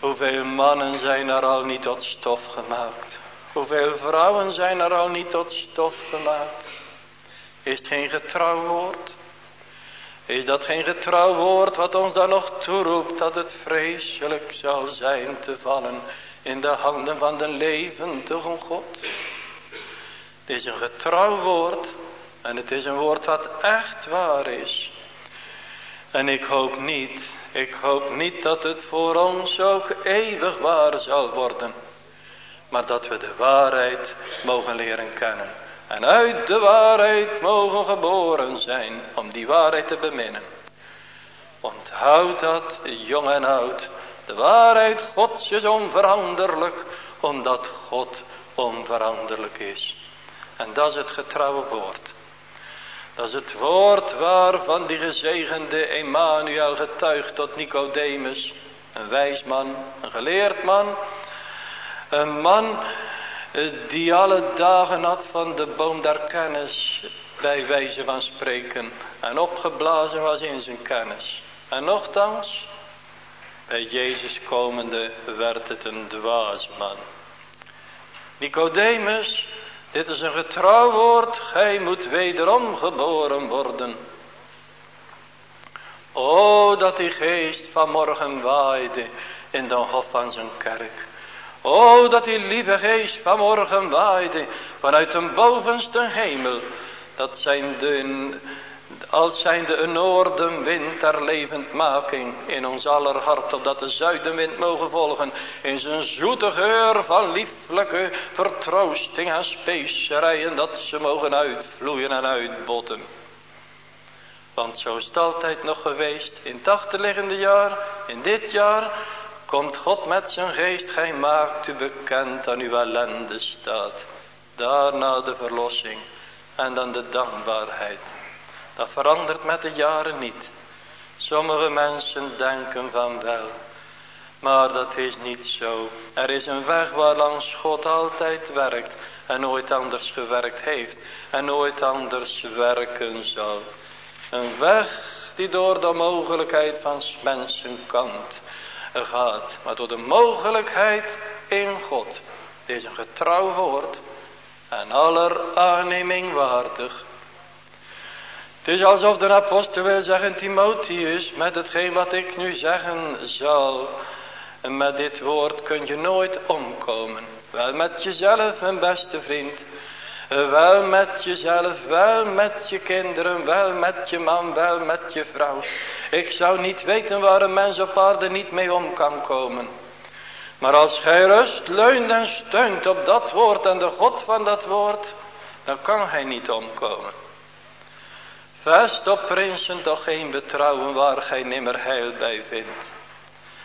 Hoeveel mannen zijn er al niet tot stof gemaakt. Hoeveel vrouwen zijn er al niet tot stof gemaakt. Is het geen getrouw woord? Is dat geen getrouw woord wat ons dan nog toeroept dat het vreselijk zal zijn te vallen in de handen van de levendige God? Het is een getrouw woord en het is een woord wat echt waar is. En ik hoop niet, ik hoop niet dat het voor ons ook eeuwig waar zal worden. Maar dat we de waarheid mogen leren kennen. En uit de waarheid mogen geboren zijn om die waarheid te beminnen. Onthoud dat, jong en oud. De waarheid Gods is onveranderlijk, omdat God onveranderlijk is. En dat is het getrouwe woord. Dat is het woord waarvan die gezegende Emmanuel getuigt tot Nicodemus. Een wijs man, een geleerd man. Een man die alle dagen had van de boom der kennis bij wijze van spreken en opgeblazen was in zijn kennis. En nochtans, bij Jezus komende werd het een dwaasman. Nicodemus, dit is een getrouw woord, gij moet wederom geboren worden. O, dat die geest vanmorgen waaide in de hof van zijn kerk. O, dat die lieve geest vanmorgen waaide vanuit een bovenste hemel. Dat zijn de, als zijn de een noordenwind ter levendmaking in ons aller hart. Opdat de zuidenwind mogen volgen in zijn zoete geur van lieflijke vertroosting en specerijen. Dat ze mogen uitvloeien en uitbotten. Want zo is het altijd nog geweest in het achterliggende jaar, in dit jaar Komt God met zijn geest, gij maakt u bekend aan uw ellende staat. Daarna de verlossing en dan de dankbaarheid. Dat verandert met de jaren niet. Sommige mensen denken van wel. Maar dat is niet zo. Er is een weg waar langs God altijd werkt. En nooit anders gewerkt heeft. En nooit anders werken zal. Een weg die door de mogelijkheid van mensen kant gaat. Maar door de mogelijkheid in God. Is een getrouw woord. En aller aanneming waardig. Het is alsof de apostel wil zeggen Timotheus. Met hetgeen wat ik nu zeggen zal. En met dit woord kun je nooit omkomen. Wel met jezelf mijn beste vriend. Wel met jezelf, wel met je kinderen, wel met je man, wel met je vrouw. Ik zou niet weten waar een mens op aarde niet mee om kan komen. Maar als gij rust leunt en steunt op dat woord en de God van dat woord, dan kan hij niet omkomen. Vest op prinsen toch geen betrouwen waar gij nimmer heil bij vindt.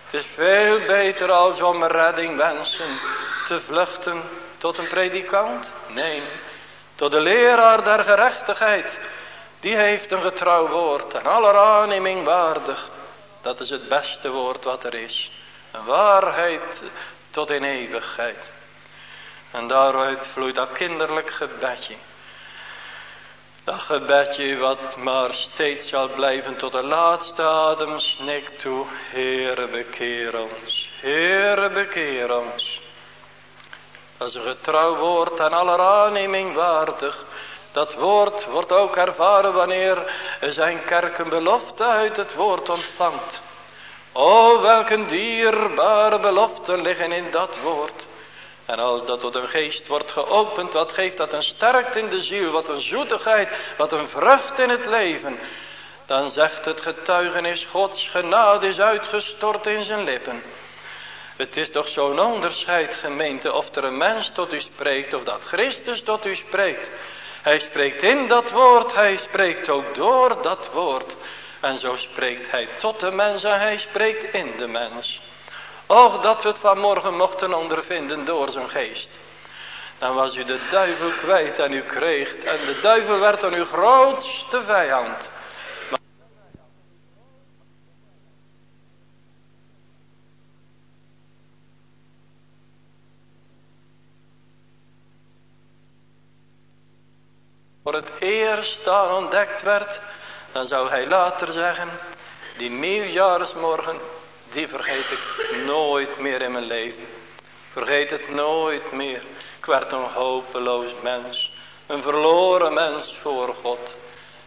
Het is veel beter als om redding wensen te vluchten tot een predikant. Nee, tot de leraar der gerechtigheid. Die heeft een getrouw woord en aller aanneming waardig. Dat is het beste woord wat er is. Een waarheid tot in eeuwigheid. En daaruit vloeit dat kinderlijk gebedje. Dat gebedje wat maar steeds zal blijven tot de laatste ademsnik toe. Heere bekeer ons. Heere bekeer ons. Dat is een getrouw woord en aller aanneming waardig. Dat woord wordt ook ervaren wanneer zijn kerk een belofte uit het woord ontvangt. O, welke dierbare beloften liggen in dat woord. En als dat tot een geest wordt geopend, wat geeft dat een sterkte in de ziel, wat een zoetigheid, wat een vrucht in het leven. Dan zegt het getuigenis, Gods genade is uitgestort in zijn lippen. Het is toch zo'n onderscheid gemeente of er een mens tot u spreekt of dat Christus tot u spreekt. Hij spreekt in dat woord, hij spreekt ook door dat woord. En zo spreekt hij tot de mens en hij spreekt in de mens. Och, dat we het vanmorgen mochten ondervinden door zijn geest. Dan was u de duivel kwijt en u kreeg. En de duivel werd dan uw grootste vijand. Voor het eerst dan ontdekt werd, dan zou hij later zeggen, die nieuwjaarsmorgen, die vergeet ik nooit meer in mijn leven. Vergeet het nooit meer. Ik werd een hopeloos mens, een verloren mens voor God.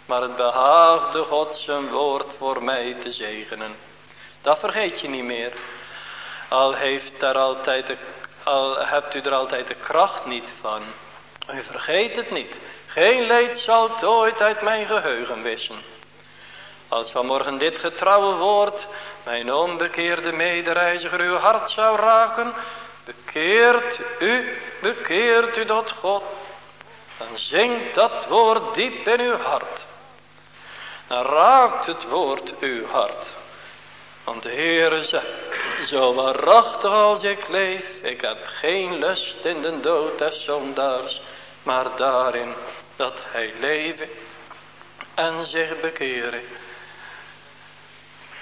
Maar het behaagde God zijn woord voor mij te zegenen. Dat vergeet je niet meer. Al, heeft daar altijd al hebt u er altijd de kracht niet van. U vergeet het niet. Geen leed zal het ooit uit mijn geheugen wissen. Als vanmorgen dit getrouwe woord mijn onbekeerde medereiziger uw hart zou raken, bekeert u, bekeert u tot God. Dan zingt dat woord diep in uw hart. Dan raakt het woord uw hart. Want de Heere zegt, zo waarachtig als ik leef, ik heb geen lust in de dood des zondaars, maar daarin dat hij leven en zich bekeren.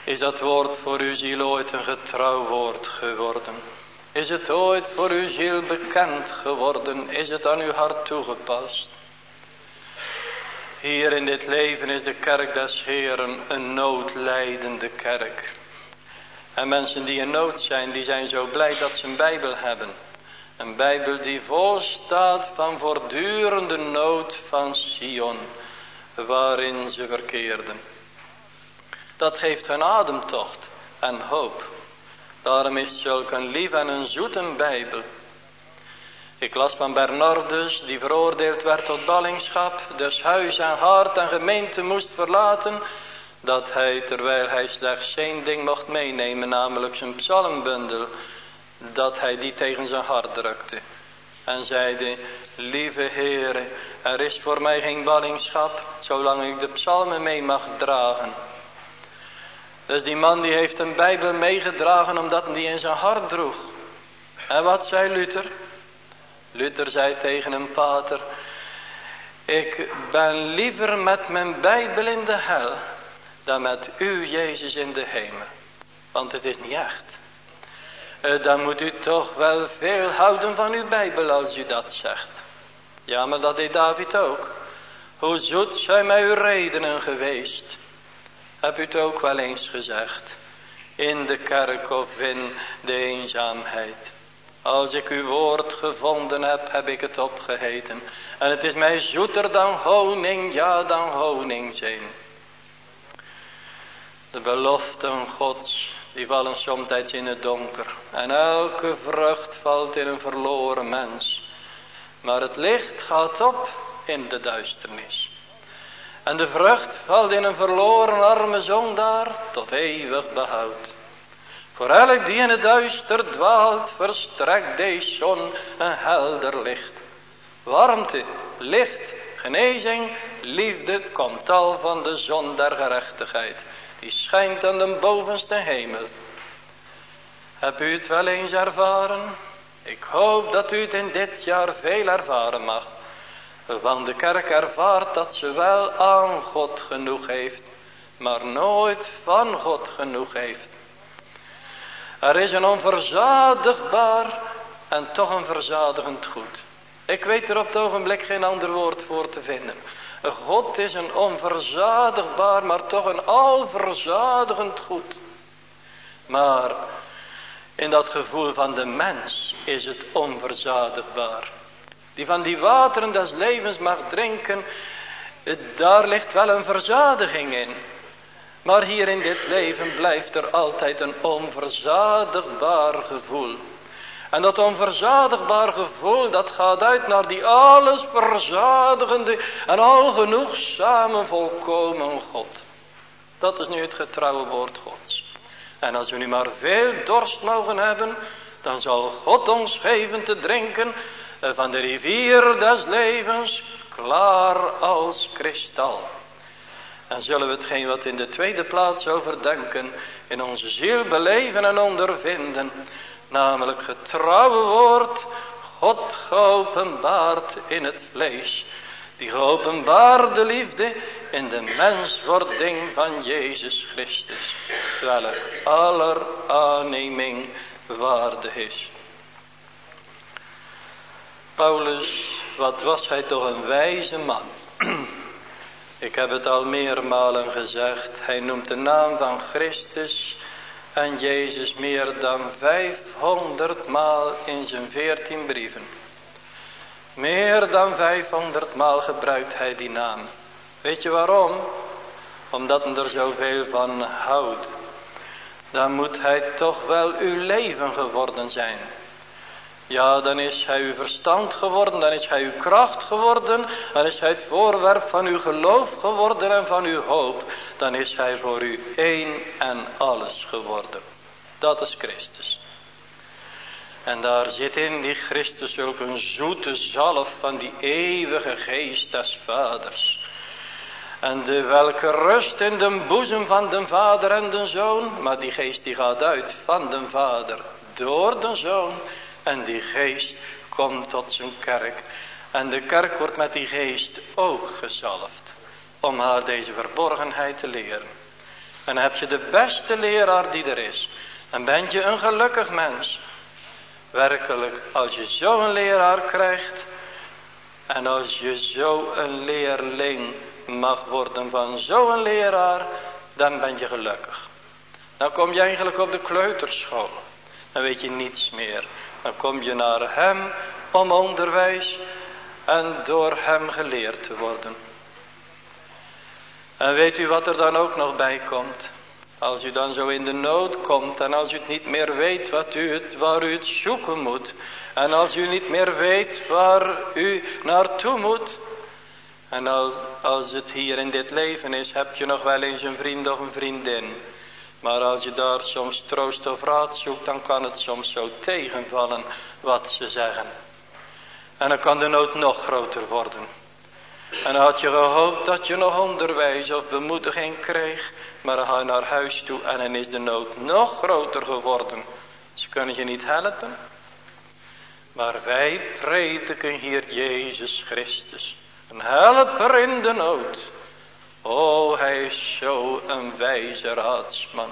Is dat woord voor uw ziel ooit een getrouw woord geworden? Is het ooit voor uw ziel bekend geworden? Is het aan uw hart toegepast? Hier in dit leven is de kerk des Heren een noodlijdende kerk. En mensen die in nood zijn, die zijn zo blij dat ze een Bijbel hebben. Een Bijbel die vol staat van voortdurende nood van Sion, waarin ze verkeerden. Dat geeft hun ademtocht en hoop. Daarom is zulk een lief en een zoete Bijbel. Ik las van Bernardus, die veroordeeld werd tot ballingschap, dus huis en hart en gemeente moest verlaten, dat hij, terwijl hij slechts één ding mocht meenemen, namelijk zijn psalmbundel, dat hij die tegen zijn hart drukte. En zeide, lieve Heere, er is voor mij geen ballingschap, zolang ik de psalmen mee mag dragen. Dus die man die heeft een bijbel meegedragen omdat hij in zijn hart droeg. En wat zei Luther? Luther zei tegen een pater, ik ben liever met mijn bijbel in de hel, dan met u Jezus in de hemel. Want het is niet echt. Eh, dan moet u toch wel veel houden van uw Bijbel als u dat zegt. Ja, maar dat deed David ook. Hoe zoet zijn mij uw redenen geweest. Heb u het ook wel eens gezegd. In de kerk of in de eenzaamheid. Als ik uw woord gevonden heb, heb ik het opgeheten. En het is mij zoeter dan honing, ja dan honingzeen. De beloften Gods die vallen somtijds in het donker. En elke vrucht valt in een verloren mens. Maar het licht gaat op in de duisternis. En de vrucht valt in een verloren arme zondaar tot eeuwig behoud. Voor elk die in het duister dwaalt, verstrekt deze zon een helder licht. Warmte, licht, genezing, liefde komt al van de zon der gerechtigheid die schijnt aan de bovenste hemel. Heb u het wel eens ervaren? Ik hoop dat u het in dit jaar veel ervaren mag. Want de kerk ervaart dat ze wel aan God genoeg heeft, maar nooit van God genoeg heeft. Er is een onverzadigbaar en toch een verzadigend goed. Ik weet er op het ogenblik geen ander woord voor te vinden. God is een onverzadigbaar, maar toch een alverzadigend goed. Maar in dat gevoel van de mens is het onverzadigbaar. Die van die wateren des levens mag drinken, daar ligt wel een verzadiging in. Maar hier in dit leven blijft er altijd een onverzadigbaar gevoel. En dat onverzadigbaar gevoel, dat gaat uit naar die alles verzadigende en algenoegzame volkomen God. Dat is nu het getrouwe woord Gods. En als we nu maar veel dorst mogen hebben, dan zal God ons geven te drinken van de rivier des levens, klaar als kristal. En zullen we hetgeen wat in de tweede plaats overdenken, in onze ziel beleven en ondervinden, namelijk getrouwe woord, God geopenbaard in het vlees, die geopenbaarde liefde in de menswording van Jezus Christus, welk aller aanneming waardig is. Paulus, wat was hij toch een wijze man. Ik heb het al meermalen gezegd. Hij noemt de naam van Christus en Jezus meer dan 500 maal in zijn veertien brieven. Meer dan 500 maal gebruikt hij die naam. Weet je waarom? Omdat hij er zoveel van houdt. Dan moet hij toch wel uw leven geworden zijn. Ja, dan is hij uw verstand geworden, dan is hij uw kracht geworden, dan is hij het voorwerp van uw geloof geworden en van uw hoop. Dan is hij voor u één en alles geworden. Dat is Christus. En daar zit in die Christus zulke een zoete zalf van die eeuwige geest des vaders. En de welke rust in de boezem van de vader en de zoon. Maar die geest die gaat uit van de vader door de zoon en die geest komt tot zijn kerk. En de kerk wordt met die geest ook gezalfd. Om haar deze verborgenheid te leren. En heb je de beste leraar die er is. Dan ben je een gelukkig mens. Werkelijk, als je zo'n leraar krijgt. En als je zo'n leerling mag worden van zo'n leraar. Dan ben je gelukkig. Dan kom je eigenlijk op de kleuterschool. Dan weet je niets meer. Dan kom je naar hem om onderwijs en door hem geleerd te worden. En weet u wat er dan ook nog bij komt? Als u dan zo in de nood komt en als u het niet meer weet wat u waar u het zoeken moet. En als u niet meer weet waar u naartoe moet. En als, als het hier in dit leven is, heb je nog wel eens een vriend of een vriendin. Maar als je daar soms troost of raad zoekt, dan kan het soms zo tegenvallen wat ze zeggen. En dan kan de nood nog groter worden. En had je gehoopt dat je nog onderwijs of bemoediging kreeg. Maar dan ga je naar huis toe en dan is de nood nog groter geworden. Ze kunnen je niet helpen. Maar wij prediken hier Jezus Christus. Een helper in de nood. Oh, hij is zo een wijze raadsman.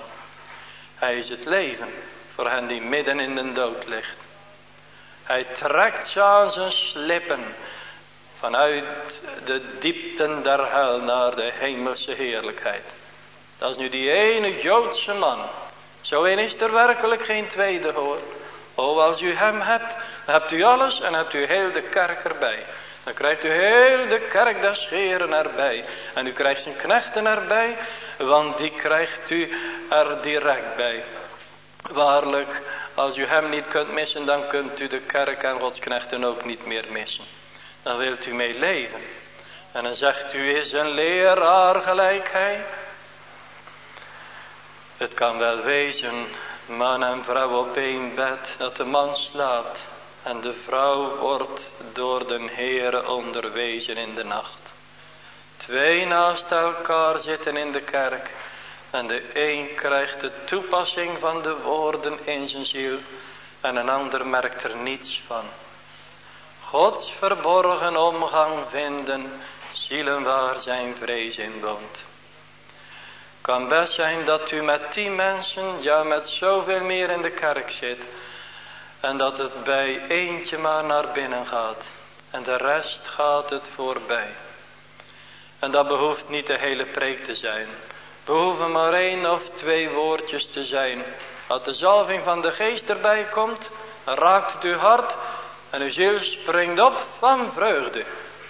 Hij is het leven voor hen die midden in de dood ligt. Hij trekt ze aan zijn slippen vanuit de diepten der hel naar de hemelse heerlijkheid. Dat is nu die ene Joodse man. Zo een is er werkelijk geen tweede hoor. Oh, als u hem hebt, dan hebt u alles en hebt u heel de kerk erbij. Dan krijgt u heel de kerk des scheren erbij. En u krijgt zijn knechten erbij. Want die krijgt u er direct bij. Waarlijk, als u hem niet kunt missen. Dan kunt u de kerk en Gods knechten ook niet meer missen. Dan wilt u mee leven. En dan zegt u is een leraar gelijk hij. Het kan wel wezen. Man en vrouw op één bed. Dat de man slaapt. En de vrouw wordt door de Heere onderwezen in de nacht. Twee naast elkaar zitten in de kerk. En de een krijgt de toepassing van de woorden in zijn ziel. En een ander merkt er niets van. Gods verborgen omgang vinden. Zielen waar zijn vrees in woont. Kan best zijn dat u met tien mensen, ja met zoveel meer in de kerk zit. En dat het bij eentje maar naar binnen gaat. En de rest gaat het voorbij. En dat behoeft niet de hele preek te zijn. Behoeven maar één of twee woordjes te zijn. Als de zalving van de geest erbij komt, raakt het uw hart en uw ziel springt op van vreugde.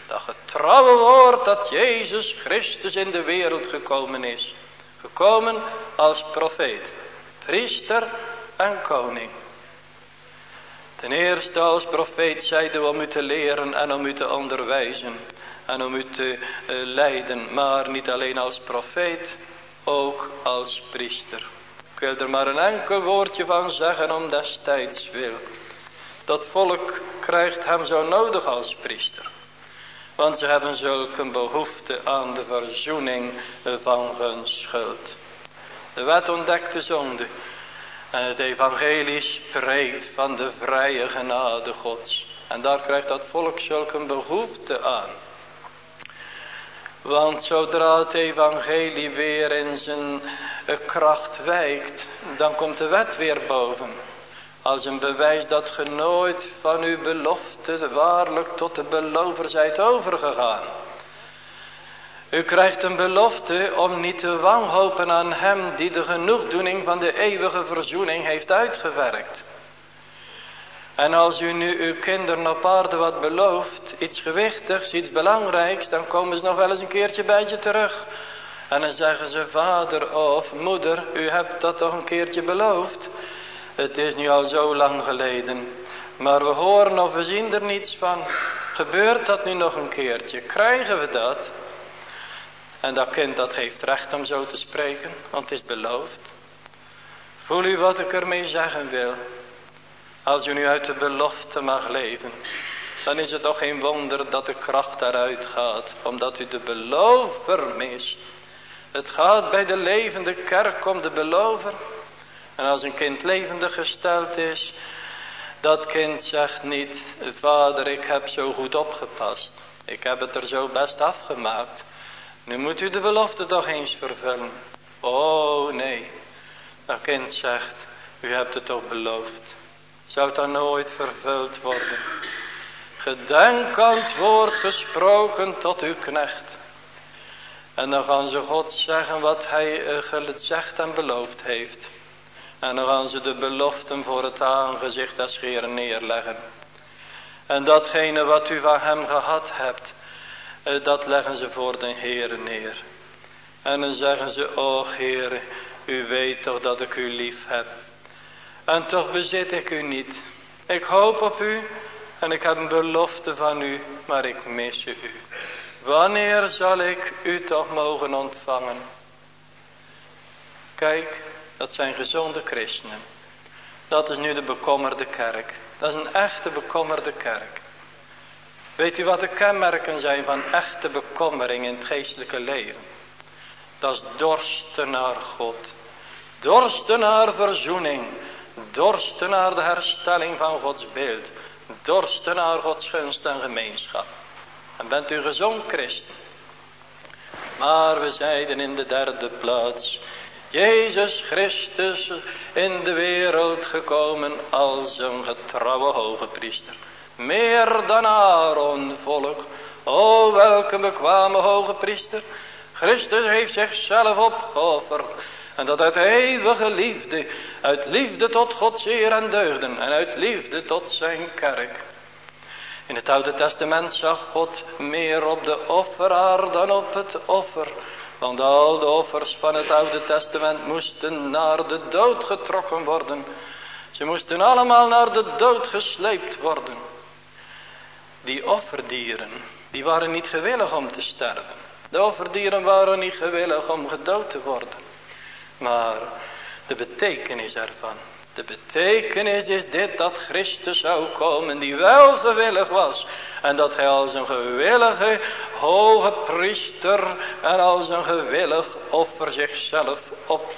Dat getrouwe woord dat Jezus Christus in de wereld gekomen is. Gekomen als profeet, priester en koning. Ten eerste als profeet we om u te leren en om u te onderwijzen. En om u te uh, leiden. Maar niet alleen als profeet, ook als priester. Ik wil er maar een enkel woordje van zeggen om destijds wil. Dat volk krijgt hem zo nodig als priester. Want ze hebben zulke behoefte aan de verzoening van hun schuld. De wet ontdekt de zonde. En het evangelie spreekt van de vrije genade gods. En daar krijgt dat volk zulke behoefte aan. Want zodra het evangelie weer in zijn kracht wijkt, dan komt de wet weer boven. Als een bewijs dat ge nooit van uw belofte waarlijk tot de belover zijt overgegaan. U krijgt een belofte om niet te wanhopen aan hem die de genoegdoening van de eeuwige verzoening heeft uitgewerkt. En als u nu uw kinderen op aarde wat belooft, iets gewichtigs, iets belangrijks, dan komen ze nog wel eens een keertje bij je terug. En dan zeggen ze, vader of moeder, u hebt dat toch een keertje beloofd. Het is nu al zo lang geleden. Maar we horen of we zien er niets van. Gebeurt dat nu nog een keertje? Krijgen we dat? En dat kind dat heeft recht om zo te spreken, want het is beloofd. Voel u wat ik ermee zeggen wil? Als u nu uit de belofte mag leven, dan is het toch geen wonder dat de kracht daaruit gaat, omdat u de belover mist. Het gaat bij de levende kerk om de belover. En als een kind levendig gesteld is, dat kind zegt niet, vader ik heb zo goed opgepast. Ik heb het er zo best afgemaakt. Nu moet u de belofte toch eens vervullen. Oh nee, dat kind zegt, u hebt het toch beloofd. Zou dan nooit vervuld worden? Gedenk het woord gesproken tot uw knecht. En dan gaan ze God zeggen wat hij gezegd en beloofd heeft. En dan gaan ze de beloften voor het aangezicht des Heeren neerleggen. En datgene wat u van hem gehad hebt, eh, dat leggen ze voor de Heere neer. En dan zeggen ze, o Heere, u weet toch dat ik u lief heb. En toch bezit ik u niet. Ik hoop op u en ik heb een belofte van u, maar ik mis u. Wanneer zal ik u toch mogen ontvangen? Kijk, dat zijn gezonde christenen. Dat is nu de bekommerde kerk. Dat is een echte bekommerde kerk. Weet u wat de kenmerken zijn van echte bekommering in het geestelijke leven? Dat is dorsten naar God. Dorsten naar verzoening. Dorsten naar de herstelling van Gods beeld. Dorsten naar Gods gunst en gemeenschap. En bent u gezond christen. Maar we zeiden in de derde plaats. Jezus Christus in de wereld gekomen als een getrouwe hoge priester. Meer dan Aaron volk. O welke bekwame hoge priester. Christus heeft zichzelf opgeofferd. En dat uit eeuwige liefde. Uit liefde tot Gods eer en deugden. En uit liefde tot zijn kerk. In het Oude Testament zag God meer op de offeraar dan op het offer. Want al de offers van het Oude Testament moesten naar de dood getrokken worden. Ze moesten allemaal naar de dood gesleept worden. Die offerdieren, die waren niet gewillig om te sterven. De offerdieren waren niet gewillig om gedood te worden. Maar de betekenis ervan. De betekenis is dit dat Christus zou komen die wel gewillig was. En dat hij als een gewillige hoge priester en als een gewillig offer zichzelf op,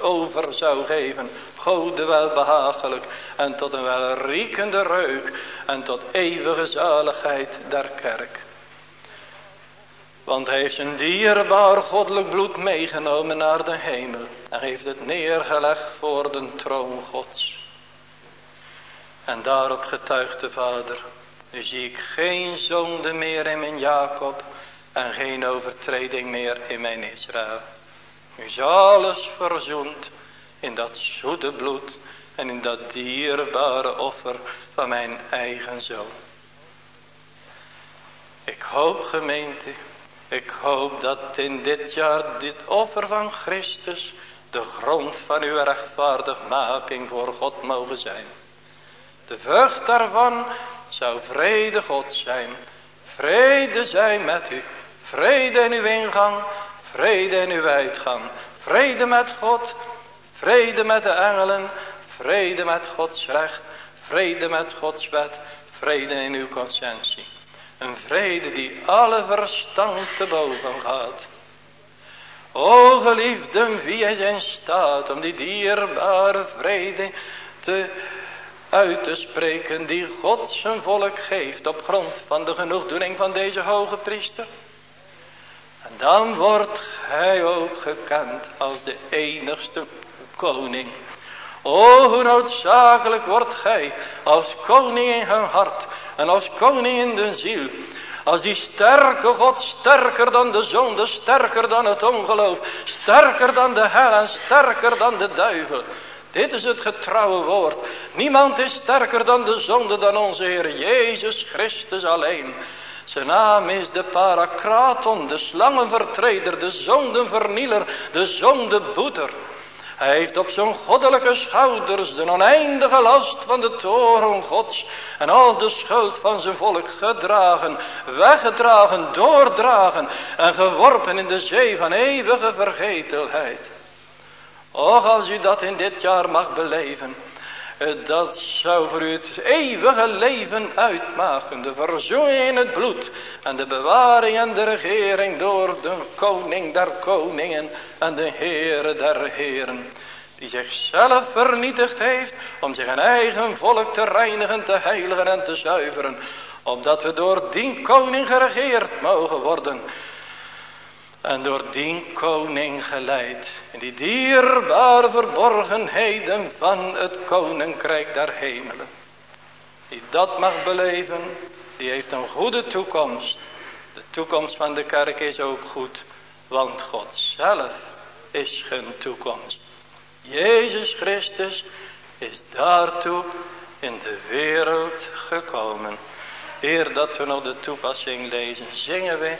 over zou geven. Gode welbehagelijk en tot een welriekende reuk en tot eeuwige zaligheid der kerk. Want hij heeft zijn dierbaar goddelijk bloed meegenomen naar de hemel. En heeft het neergelegd voor de troon gods. En daarop getuigt de vader. Nu zie ik geen zonde meer in mijn Jacob. En geen overtreding meer in mijn Israël. Is alles verzoend in dat zoete bloed. En in dat dierbare offer van mijn eigen zoon. Ik hoop gemeente ik hoop dat in dit jaar dit offer van Christus de grond van uw rechtvaardigmaking voor God mogen zijn. De vrucht daarvan zou vrede God zijn. Vrede zijn met u. Vrede in uw ingang. Vrede in uw uitgang. Vrede met God. Vrede met de engelen. Vrede met Gods recht. Vrede met Gods wet. Vrede in uw conscientie. Een vrede die alle verstand te boven gaat. O geliefden, wie is in staat om die dierbare vrede te uit te spreken die God zijn volk geeft op grond van de genoegdoening van deze hoge priester. Dan wordt hij ook gekend als de enigste koning. O, hoe noodzakelijk wordt gij als koning in hun hart en als koning in de ziel. Als die sterke God, sterker dan de zonde, sterker dan het ongeloof, sterker dan de hel en sterker dan de duivel. Dit is het getrouwe woord. Niemand is sterker dan de zonde dan onze Heer Jezus Christus alleen. Zijn naam is de parakraton, de slangenvertreder, de zondenvernieler, de zondeboeter. Hij heeft op zijn goddelijke schouders de oneindige last van de toren gods en al de schuld van zijn volk gedragen, weggedragen, doordragen en geworpen in de zee van eeuwige vergetelheid. Och, als u dat in dit jaar mag beleven, dat zou voor u het eeuwige leven uitmaken. De verzoening in het bloed en de bewaring en de regering door de koning der koningen en de Heere der heren. Die zichzelf vernietigd heeft om zich een eigen volk te reinigen, te heiligen en te zuiveren. Opdat we door die koning geregeerd mogen worden en door die koning geleid. In die dierbare verborgenheden van het koninkrijk der hemelen. Die dat mag beleven, die heeft een goede toekomst. De toekomst van de kerk is ook goed. Want God zelf is geen toekomst. Jezus Christus is daartoe in de wereld gekomen. Eer dat we nog de toepassing lezen, zingen we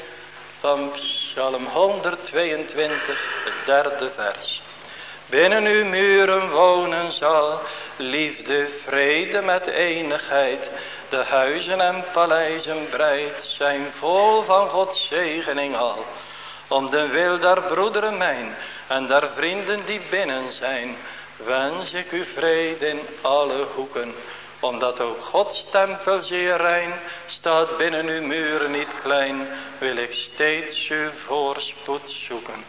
van Psalm 122, het derde vers. Binnen uw muren wonen zal liefde, vrede met enigheid. De huizen en paleizen breid zijn vol van Gods zegening al. Om de wil der broederen mijn en der vrienden die binnen zijn, wens ik u vrede in alle hoeken omdat ook Gods tempel zeer rein staat binnen uw muren niet klein, wil ik steeds uw voorspoed zoeken.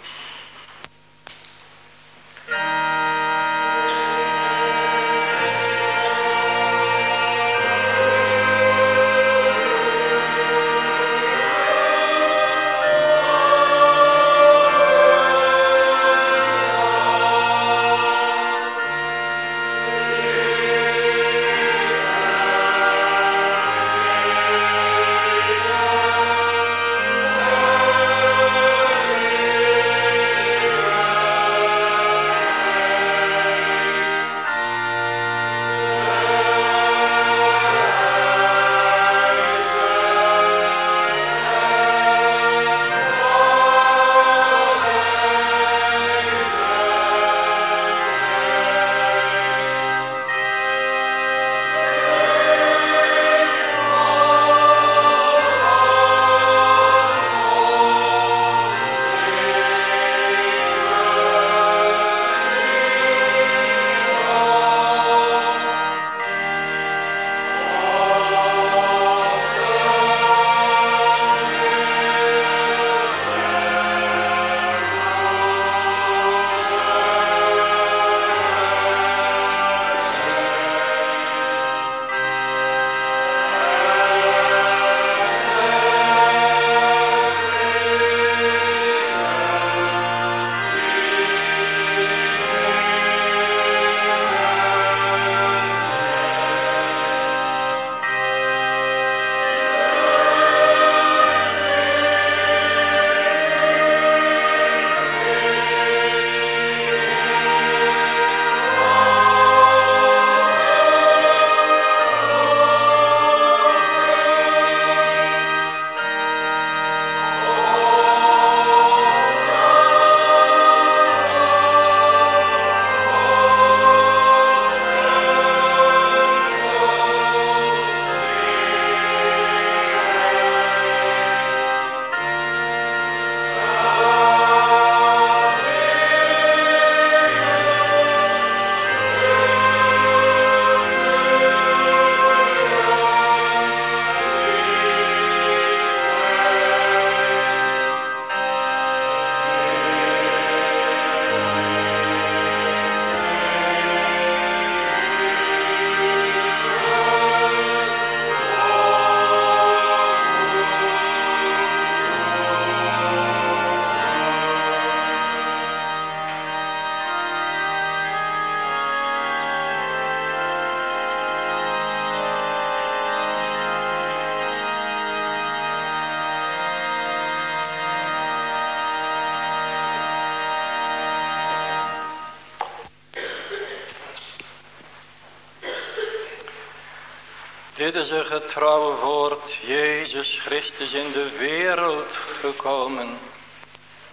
Dit is een getrouwe woord, Jezus Christus in de wereld gekomen.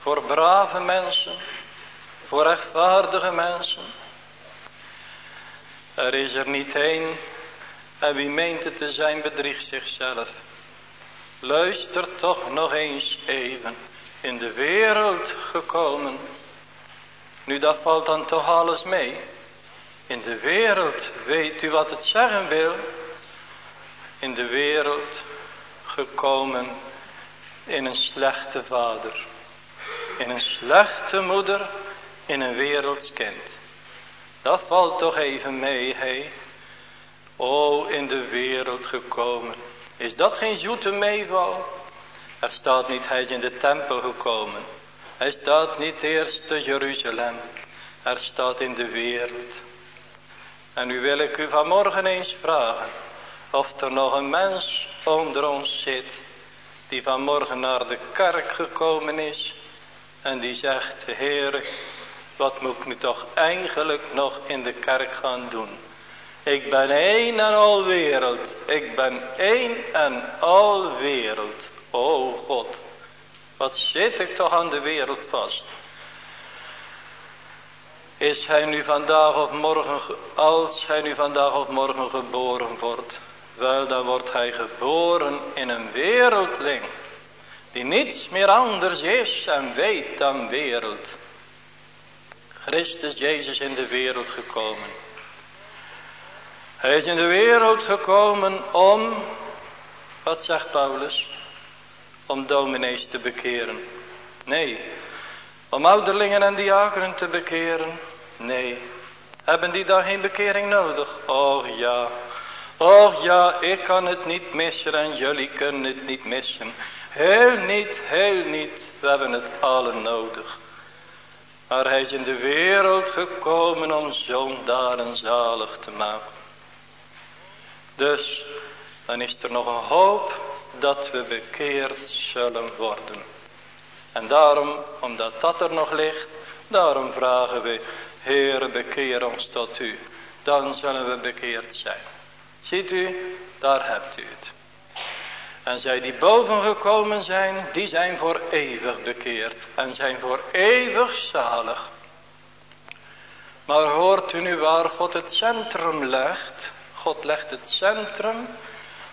Voor brave mensen, voor rechtvaardige mensen. Er is er niet één en wie meent het te zijn bedriegt zichzelf. Luister toch nog eens even. In de wereld gekomen. Nu dat valt dan toch alles mee. In de wereld weet u wat het zeggen wil. In de wereld gekomen in een slechte vader. In een slechte moeder. In een wereldskind. Dat valt toch even mee, hé. O, in de wereld gekomen. Is dat geen zoete meeval? Er staat niet, hij is in de tempel gekomen. Hij staat niet eerst te Jeruzalem. Er staat in de wereld. En nu wil ik u vanmorgen eens vragen. Of er nog een mens onder ons zit. Die vanmorgen naar de kerk gekomen is. En die zegt, Heer, wat moet ik nu toch eigenlijk nog in de kerk gaan doen? Ik ben één en al wereld. Ik ben één en al wereld. O God, wat zit ik toch aan de wereld vast. Is hij nu vandaag of morgen, als hij nu vandaag of morgen geboren wordt. Wel, dan wordt hij geboren in een wereldling. Die niets meer anders is en weet dan wereld. Christus Jezus in de wereld gekomen. Hij is in de wereld gekomen om, wat zegt Paulus? Om dominees te bekeren. Nee, om ouderlingen en diakenen te bekeren. Nee, hebben die dan geen bekering nodig? Och ja, och ja, ik kan het niet missen en jullie kunnen het niet missen. Heel niet, heel niet, we hebben het allen nodig. Maar hij is in de wereld gekomen om zondaren zalig te maken. Dus dan is er nog een hoop dat we bekeerd zullen worden. En daarom, omdat dat er nog ligt, daarom vragen we, Heere bekeer ons tot u. Dan zullen we bekeerd zijn. Ziet u, daar hebt u het. En zij die boven gekomen zijn, die zijn voor eeuwig bekeerd. En zijn voor eeuwig zalig. Maar hoort u nu waar God het centrum legt? God legt het centrum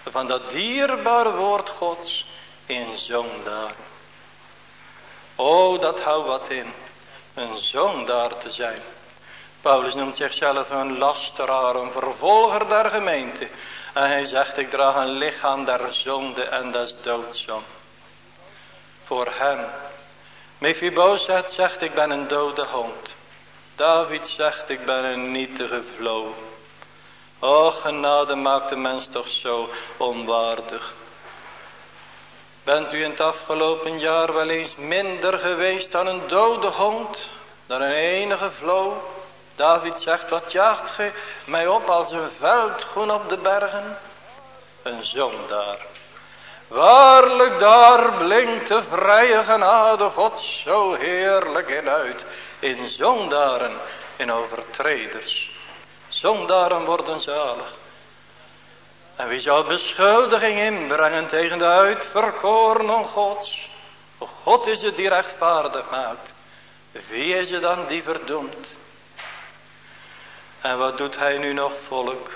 van dat dierbare woord Gods in zondaar. O, dat houdt wat in. Een zondaar te zijn. Paulus noemt zichzelf een lasteraar, een vervolger der gemeente. En hij zegt, ik draag een lichaam der zonde en des doodzon. Voor hem. Mephibozet zegt, ik ben een dode hond. David zegt, ik ben een nietige vloot. O genade maakt de mens toch zo onwaardig. Bent u in het afgelopen jaar wel eens minder geweest dan een dode hond? Dan een enige vlo? David zegt, wat jaagt ge mij op als een veldgroen op de bergen? Een zondaar. Waarlijk daar blinkt de vrije genade God zo heerlijk in uit. In zondaren, in overtreders. Zondaren worden zalig. En wie zal beschuldiging inbrengen tegen de uitverkorenen gods? God is het die rechtvaardig maakt. Wie is het dan die verdoemt? En wat doet hij nu nog volk?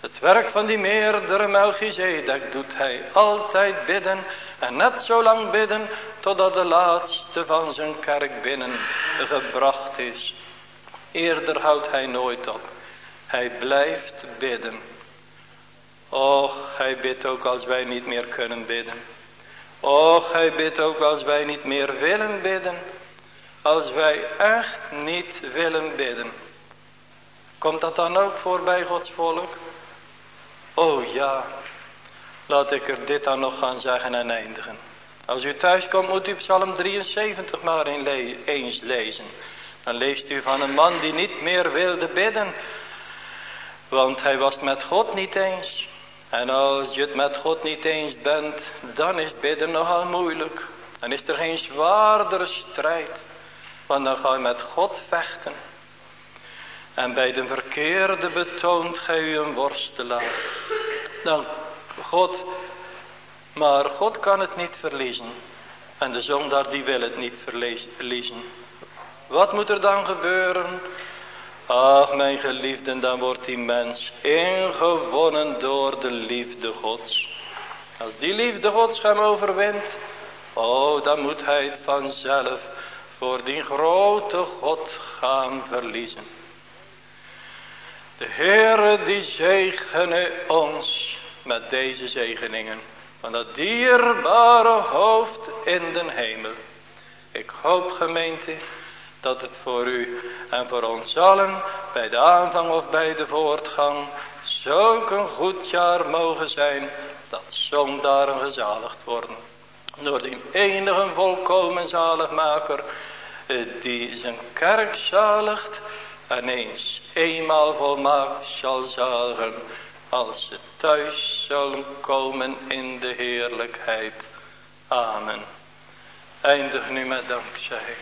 Het werk van die meerdere Melchizedek doet hij altijd bidden. En net zo lang bidden totdat de laatste van zijn kerk binnen gebracht is. Eerder houdt hij nooit op. Hij blijft bidden. Och, hij bidt ook als wij niet meer kunnen bidden. Och, hij bidt ook als wij niet meer willen bidden. Als wij echt niet willen bidden. Komt dat dan ook voor bij Gods volk? Oh ja, laat ik er dit dan nog gaan zeggen en eindigen. Als u thuis komt moet u Psalm 73 maar eens lezen. Dan leest u van een man die niet meer wilde bidden. Want hij was met God niet eens. En als je het met God niet eens bent, dan is bidden nogal moeilijk. Dan is er geen zwaardere strijd. Want dan ga je met God vechten. En bij de verkeerde betoont gij u een worstelaar. dan God, maar God kan het niet verliezen. En de zondaar die wil het niet verliezen. Wat moet er dan gebeuren? Ach mijn geliefden, dan wordt die mens ingewonnen door de liefde gods. Als die liefde gods hem overwint, oh dan moet hij het vanzelf voor die grote God gaan verliezen. De Heere die zegene ons met deze zegeningen van dat dierbare hoofd in den hemel. Ik hoop gemeente dat het voor u en voor ons allen bij de aanvang of bij de voortgang zulk een goed jaar mogen zijn dat zondaren gezaligd worden. Door die enige volkomen zaligmaker die zijn kerk zaligt en eens eenmaal volmaakt zal zaligen als ze thuis zullen komen in de heerlijkheid. Amen. Eindig nu met dankzij.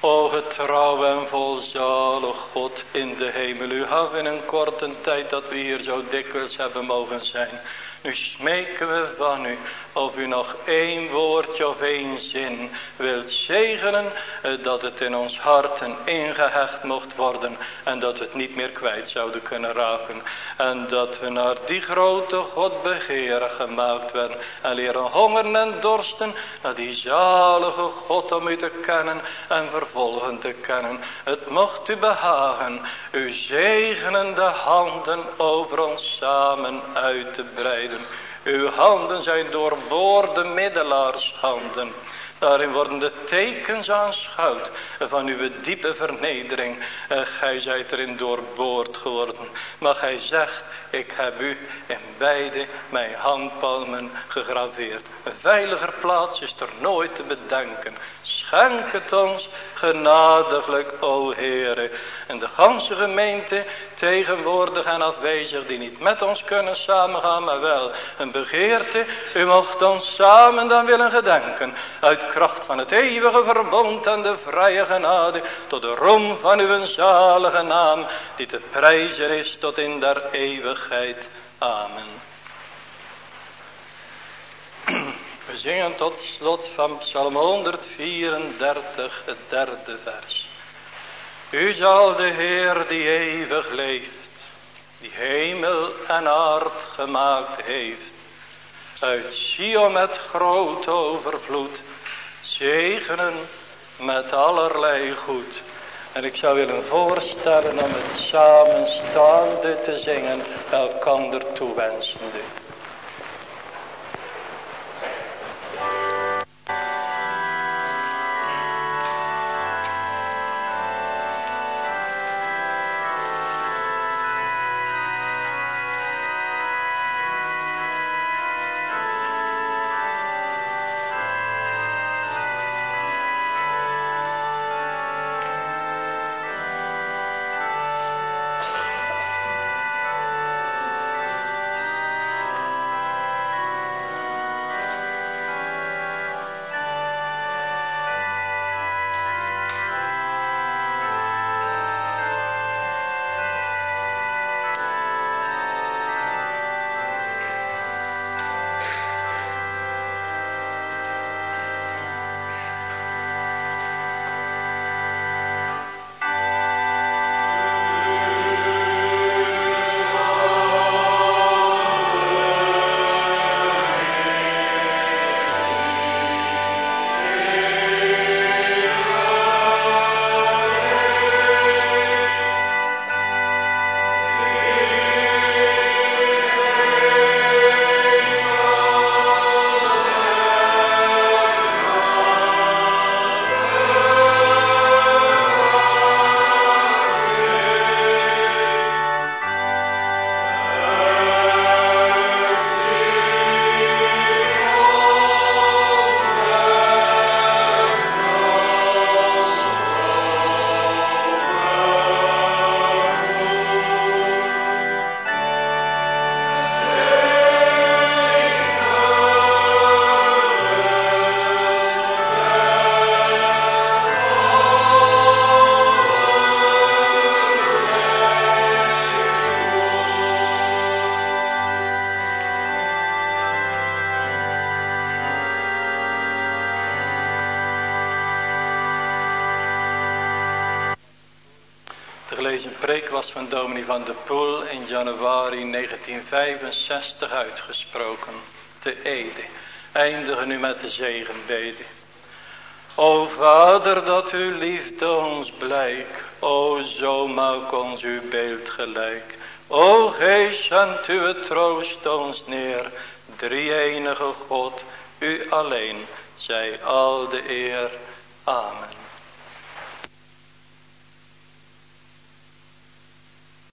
O getrouw en volzalig God in de hemel. U gaf in een korte tijd dat we hier zo dikwijls hebben mogen zijn. Nu smeken we van u of u nog één woordje of één zin wilt zegenen. Eh, dat het in ons harten ingehecht mocht worden. En dat we het niet meer kwijt zouden kunnen raken. En dat we naar die grote God begeren gemaakt werden. En leren hongeren en dorsten naar die zalige God om u te kennen en vervolgen te kennen. Het mocht u behagen uw zegenende handen over ons samen uit te breiden. Uw handen zijn doorboorde middelaarshanden. Daarin worden de tekens aanschouwd van uw diepe vernedering. Gij zijt erin doorboord geworden. Maar gij zegt, ik heb u in beide mijn handpalmen gegraveerd. Een veiliger plaats is er nooit te bedenken. Schenk het ons genadiglijk, o Heere. En de ganse gemeente, tegenwoordig en afwezig, die niet met ons kunnen samengaan, maar wel een begeerte. U mocht ons samen dan willen gedenken. Uit kracht van het eeuwige verbond en de vrije genade. Tot de roem van uw zalige naam, die te prijzen is tot in der eeuwigheid. Amen. We zingen tot slot van Psalm 134, het derde vers. U zal de Heer die eeuwig leeft, die hemel en aard gemaakt heeft, uit Sion met groot overvloed, zegenen met allerlei goed. En ik zou willen voorstellen om het samen staande te zingen, elkander toewensende. Van dominee van de Poel in januari 1965 uitgesproken. Te Ede. Eindigen nu met de zegenbede. O Vader, dat uw liefde ons blijk. O, zo maak ons uw beeld gelijk. O Geest, zendt uw troost ons neer. Drie enige God, u alleen, zij al de eer.